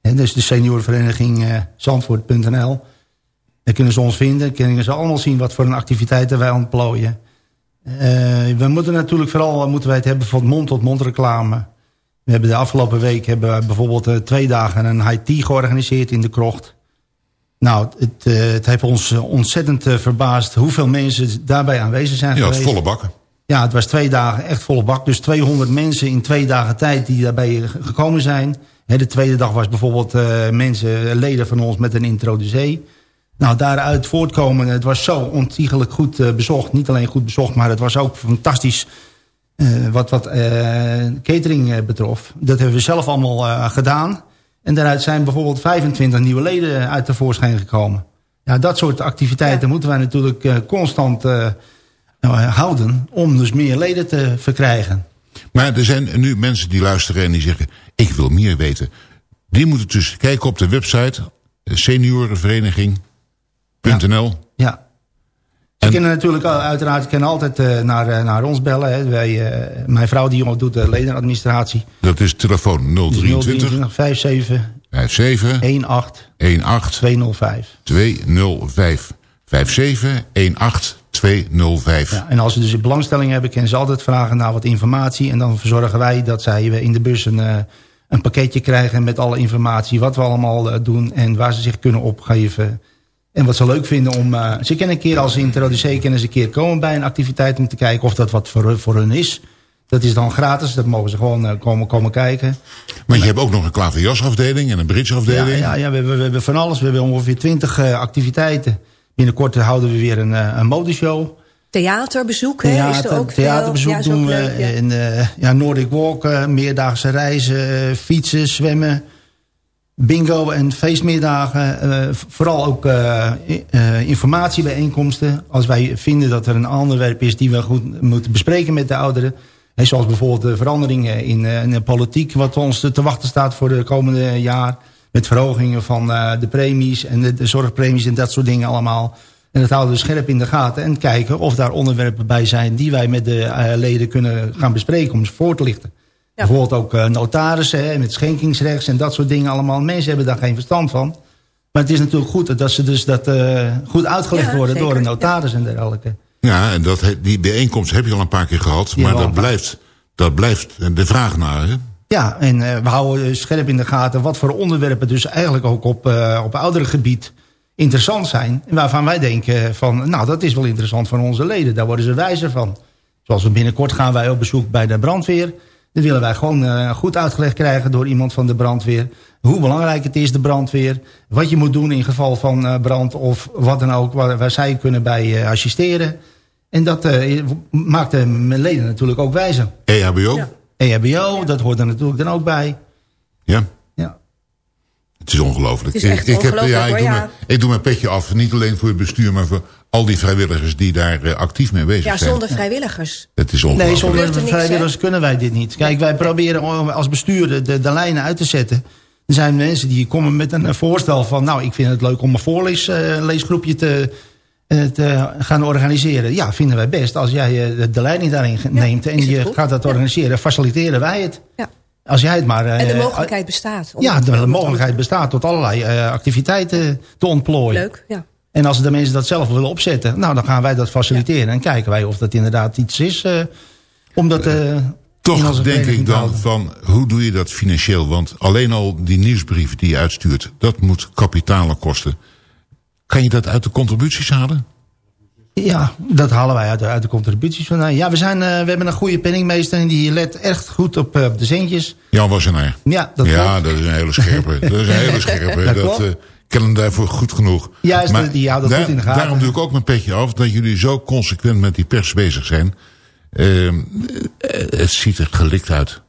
En dus de seniorenvereniging eh, Zandvoort.nl. Daar kunnen ze ons vinden. Kunnen ze allemaal zien wat voor een activiteiten wij ontplooien. Eh we moeten natuurlijk vooral moeten wij het hebben van mond-tot-mond reclame. We hebben de afgelopen week hebben we bijvoorbeeld eh, twee dagen een high tea georganiseerd in de krocht. Nou, het, eh, het heeft ons ontzettend eh, verbaasd hoeveel mensen daarbij aanwezig zijn Ja, het geweest. volle bakken. Ja, het was twee dagen echt volle bak. Dus 200 mensen in twee dagen tijd die daarbij ge- gekomen zijn. Hè, de tweede dag was bijvoorbeeld mensen, leden van ons met een introducee. Nou, daaruit voortkomen, het was zo ontiegelijk goed bezocht. Niet alleen goed bezocht, maar het was ook fantastisch eh, wat, wat eh, catering eh, betrof. Dat hebben we zelf allemaal eh, gedaan. En daaruit zijn bijvoorbeeld 25 nieuwe leden uit tevoorschijn gekomen. Ja, dat soort activiteiten moeten wij natuurlijk eh, constant eh, eh, houden... om dus meer leden te verkrijgen. Maar er zijn nu mensen die luisteren en die zeggen, ik wil meer weten. Die moeten dus kijken op de website seniorenvereniging.nl. Ze kunnen natuurlijk uiteraard ze kunnen altijd eh, naar, eh, naar ons bellen. Hè. Wij, eh, mijn vrouw die doet de ledenadministratie. Dat is telefoon 023 023 57 57 18 18 205. 205 57 18 205. Ja, en als ze dus een belangstelling hebben, kunnen ze altijd vragen naar wat informatie. En dan verzorgen wij dat zij in de bus een, een pakketje krijgen met alle informatie. Wat we allemaal doen en waar ze zich kunnen opgeven. En wat ze leuk vinden om... eh, ze kunnen een keer als introducee kunnen ze een keer komen bij een activiteit... om te kijken of dat wat voor, voor hun is. Dat is dan gratis, dat mogen ze gewoon eh, komen, komen kijken. Maar je hebt ook nog een klaverjasafdeling en een bridgeafdeling. Ja, ja, ja we, hebben, we hebben van alles. We hebben ongeveer twintig activiteiten. Binnenkort houden we weer een, eh, een modeshow. Theaterbezoek hè, is er Theater, ook veel. theaterbezoek Ja, is ook doen we. leuk, ja. En, eh, ja, Nordic walken, meerdaagse reizen, fietsen, zwemmen. Bingo en feestmiddagen. eh, vooral ook i- eh, informatiebijeenkomsten. Als wij vinden dat er een onderwerp is die we goed moeten bespreken met de ouderen. Zoals bijvoorbeeld de veranderingen in, de politiek. Wat ons te te wachten staat voor de komende jaar. Met verhogingen van de premies en de, de zorgpremies en dat soort dingen allemaal. En dat houden we scherp in de gaten. En kijken of daar onderwerpen bij zijn die wij met de leden kunnen gaan bespreken om ze voor te lichten. Bijvoorbeeld ook eh, notarissen hè, met schenkingsrechts en dat soort dingen allemaal. Mensen hebben daar geen verstand van. Maar het is natuurlijk goed dat ze dus dat, eh, goed uitgelegd Ja, worden zeker, door een notaris en dergelijke. Ja, en dat, die bijeenkomst heb je al een paar keer gehad. Ja, maar dat blijft, dat blijft de vraag naar. Hè? Ja, en eh, we houden scherp in de gaten wat voor onderwerpen dus eigenlijk ook op, eh op ouderengebied interessant zijn. En waarvan wij denken van, nou dat is wel interessant voor onze leden. Daar worden ze wijzer van. Zoals we binnenkort gaan wij op bezoek bij de brandweer. Dat willen wij gewoon eh, goed uitgelegd krijgen door iemand van de brandweer. Hoe belangrijk het is, de brandweer. Wat je moet doen in geval van eh, brand of wat dan ook. Waar, waar zij kunnen bij eh, assisteren. En dat eh, maakt de leden natuurlijk ook wijzer. EHBO? EHBO, dat hoort er natuurlijk dan ook bij. Ja. Ja. Het is ongelooflijk. Het is echt ik, ik, heb, ja, ik, doe ja. mijn, ik doe mijn petje af. Niet alleen voor het bestuur, maar voor al die vrijwilligers die daar eh, actief mee bezig Ja, zijn. zonder vrijwilligers. Het is Nee, ongelooflijk. zonder Gebeurt er niks, vrijwilligers kunnen wij dit niet. Kijk, wij proberen als bestuur de, de, de lijnen uit te zetten. Er zijn mensen die komen met een eh, voorstel van... nou, ik vind het leuk om een voorleesgroepje te, eh, te gaan organiseren. Ja, vinden wij best. Als jij eh, de, leiding daarin neemt en je goed. gaat dat Ja. organiseren... faciliteren wij het. Ja. Als jij het maar... eh, En de mogelijkheid bestaat. om Ja, de mogelijkheid bestaat tot allerlei eh, activiteiten te ontplooien. Leuk, ja. En als de mensen dat zelf willen opzetten, nou, dan gaan wij dat faciliteren. En kijken wij of dat inderdaad iets is. eh om dat, eh, Toch denk ik dan houden. van, hoe doe je dat financieel? Want alleen al die nieuwsbrieven die je uitstuurt, dat moet kapitalen kosten. Kan je dat uit de contributies halen? Ja, dat halen wij uit de, uit de contributies vandaan. Ja, we, zijn, eh, we hebben een goede penningmeester en die let echt goed op, eh, de centjes. Jan Wassenaar. Ja, dat ja, klopt. dat is een hele scherpe. dat is een hele scherpe. Dat dat eh ken hem daarvoor goed genoeg. Juist, die houdt dat daar- goed in de gaten. Daarom doe ik ook mijn petje af dat jullie zo consequent met die pers bezig zijn. Ehm, eh, het ziet er gelikt uit.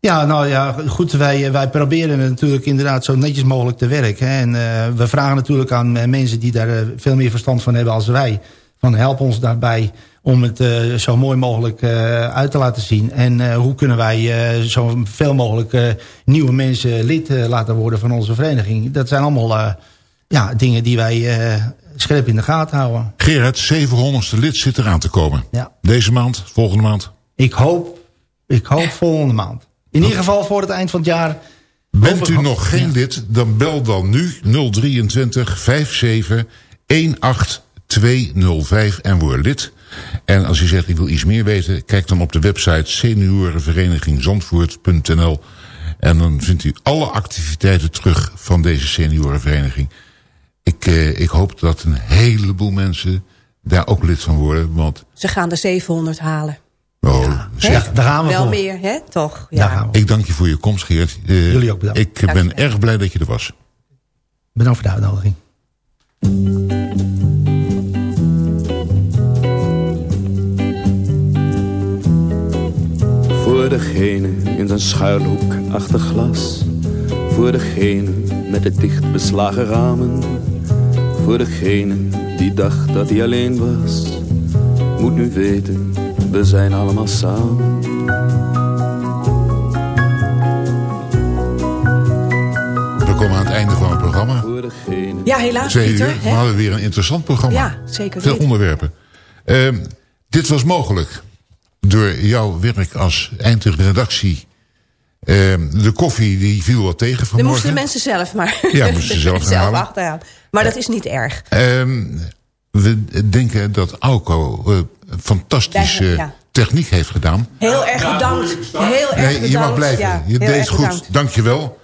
Ja, nou ja, goed, wij, wij proberen natuurlijk inderdaad zo netjes mogelijk te werken. hè. En eh, we vragen natuurlijk aan eh, mensen die daar eh, veel meer verstand van hebben als wij. Van help ons daarbij om het zo mooi mogelijk uit te laten zien. En hoe kunnen wij zo veel mogelijk nieuwe mensen lid laten worden van onze vereniging. Dat zijn allemaal ja, dingen die wij scherp in de gaten houden. Gerard, 700ste lid zit eraan te komen. Ja. Deze maand, volgende maand. Ik hoop, ik hoop volgende maand. In ieder geval voor het eind van het jaar. Bent u nog geen lid, dan bel dan nu 023 57 18205 en word lid. En als u zegt ik wil iets meer weten, kijk dan op de website seniorenverenigingzandvoort.nl en dan vindt u alle activiteiten terug van deze seniorenvereniging. Ik, eh, ik hoop dat een heleboel mensen daar ook lid van worden, want Ze gaan de 700 halen. Oh, zeg, Ja, daar gaan we Wel voor. meer, hè? Toch? Ja. ik dank je voor je komst Geert. Eh, Jullie ook bedankt. Ik ben erg blij dat je er was. Bedankt voor de uitnodiging. Voor degene in zijn schuilhoek achter glas. Voor degene met de dicht beslagen ramen. Voor degene die dacht dat hij alleen was. Moet nu weten, we zijn allemaal samen. We komen aan het einde van het programma. Ja, helaas, Twee Pieter. uur, hè? we hadden weer een interessant programma. Ja, zeker Veel onderwerpen. Ehm, dit was mogelijk door jouw werk als eindredactie. Ehm, de koffie die viel wat tegen Dan vanmorgen. moesten de mensen zelf maar Ja, moesten ze zelf halen. achteraan. Maar dat is niet erg. We denken dat Auko eh, een fantastische techniek heeft gedaan. Heel erg bedankt. Heel erg Nee, je mag blijven. Ja, je deed goed. bedankt. Dankjewel.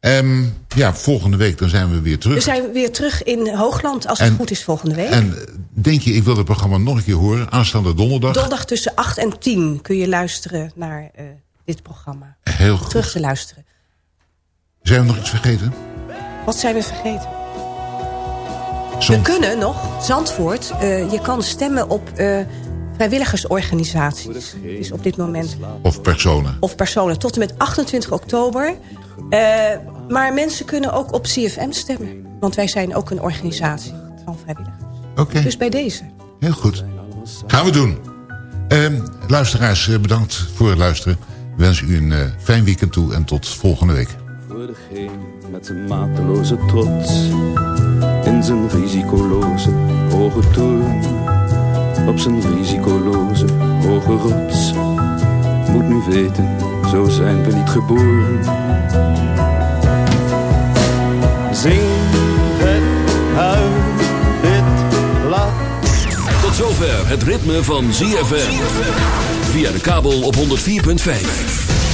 Ehm ja, volgende week dan zijn we weer terug. We zijn weer terug in Hoogland, als het goed is, volgende week. En denk je, ik wil het programma nog een keer horen. Aanstaande donderdag. Donderdag tussen 8 en 10 kun je luisteren naar eh, dit programma. Heel goed. Terug te luisteren. Zijn we nog iets vergeten? Wat zijn we vergeten? We kunnen nog, Zandvoort, eh, je kan stemmen op eh, vrijwilligersorganisaties. Dus op dit moment. Of personen. Of personen, tot en met 28 oktober. Eh, maar mensen kunnen ook op CFM stemmen. Want wij zijn ook een organisatie van vrijwilligers. Oké, Dus bij deze. heel goed. Gaan we doen. Ehm, luisteraars, bedankt voor het luisteren. Ik wens u een fijn weekend toe en tot volgende week. Voor degene met zijn mateloze trots In zijn risicoloze hoge toren Op zijn risicoloze hoge rots Moet nu weten, zo zijn we niet geboren Zing het, huil, dit, laat Tot zover het ritme van ZFM. Via de kabel op 104.5.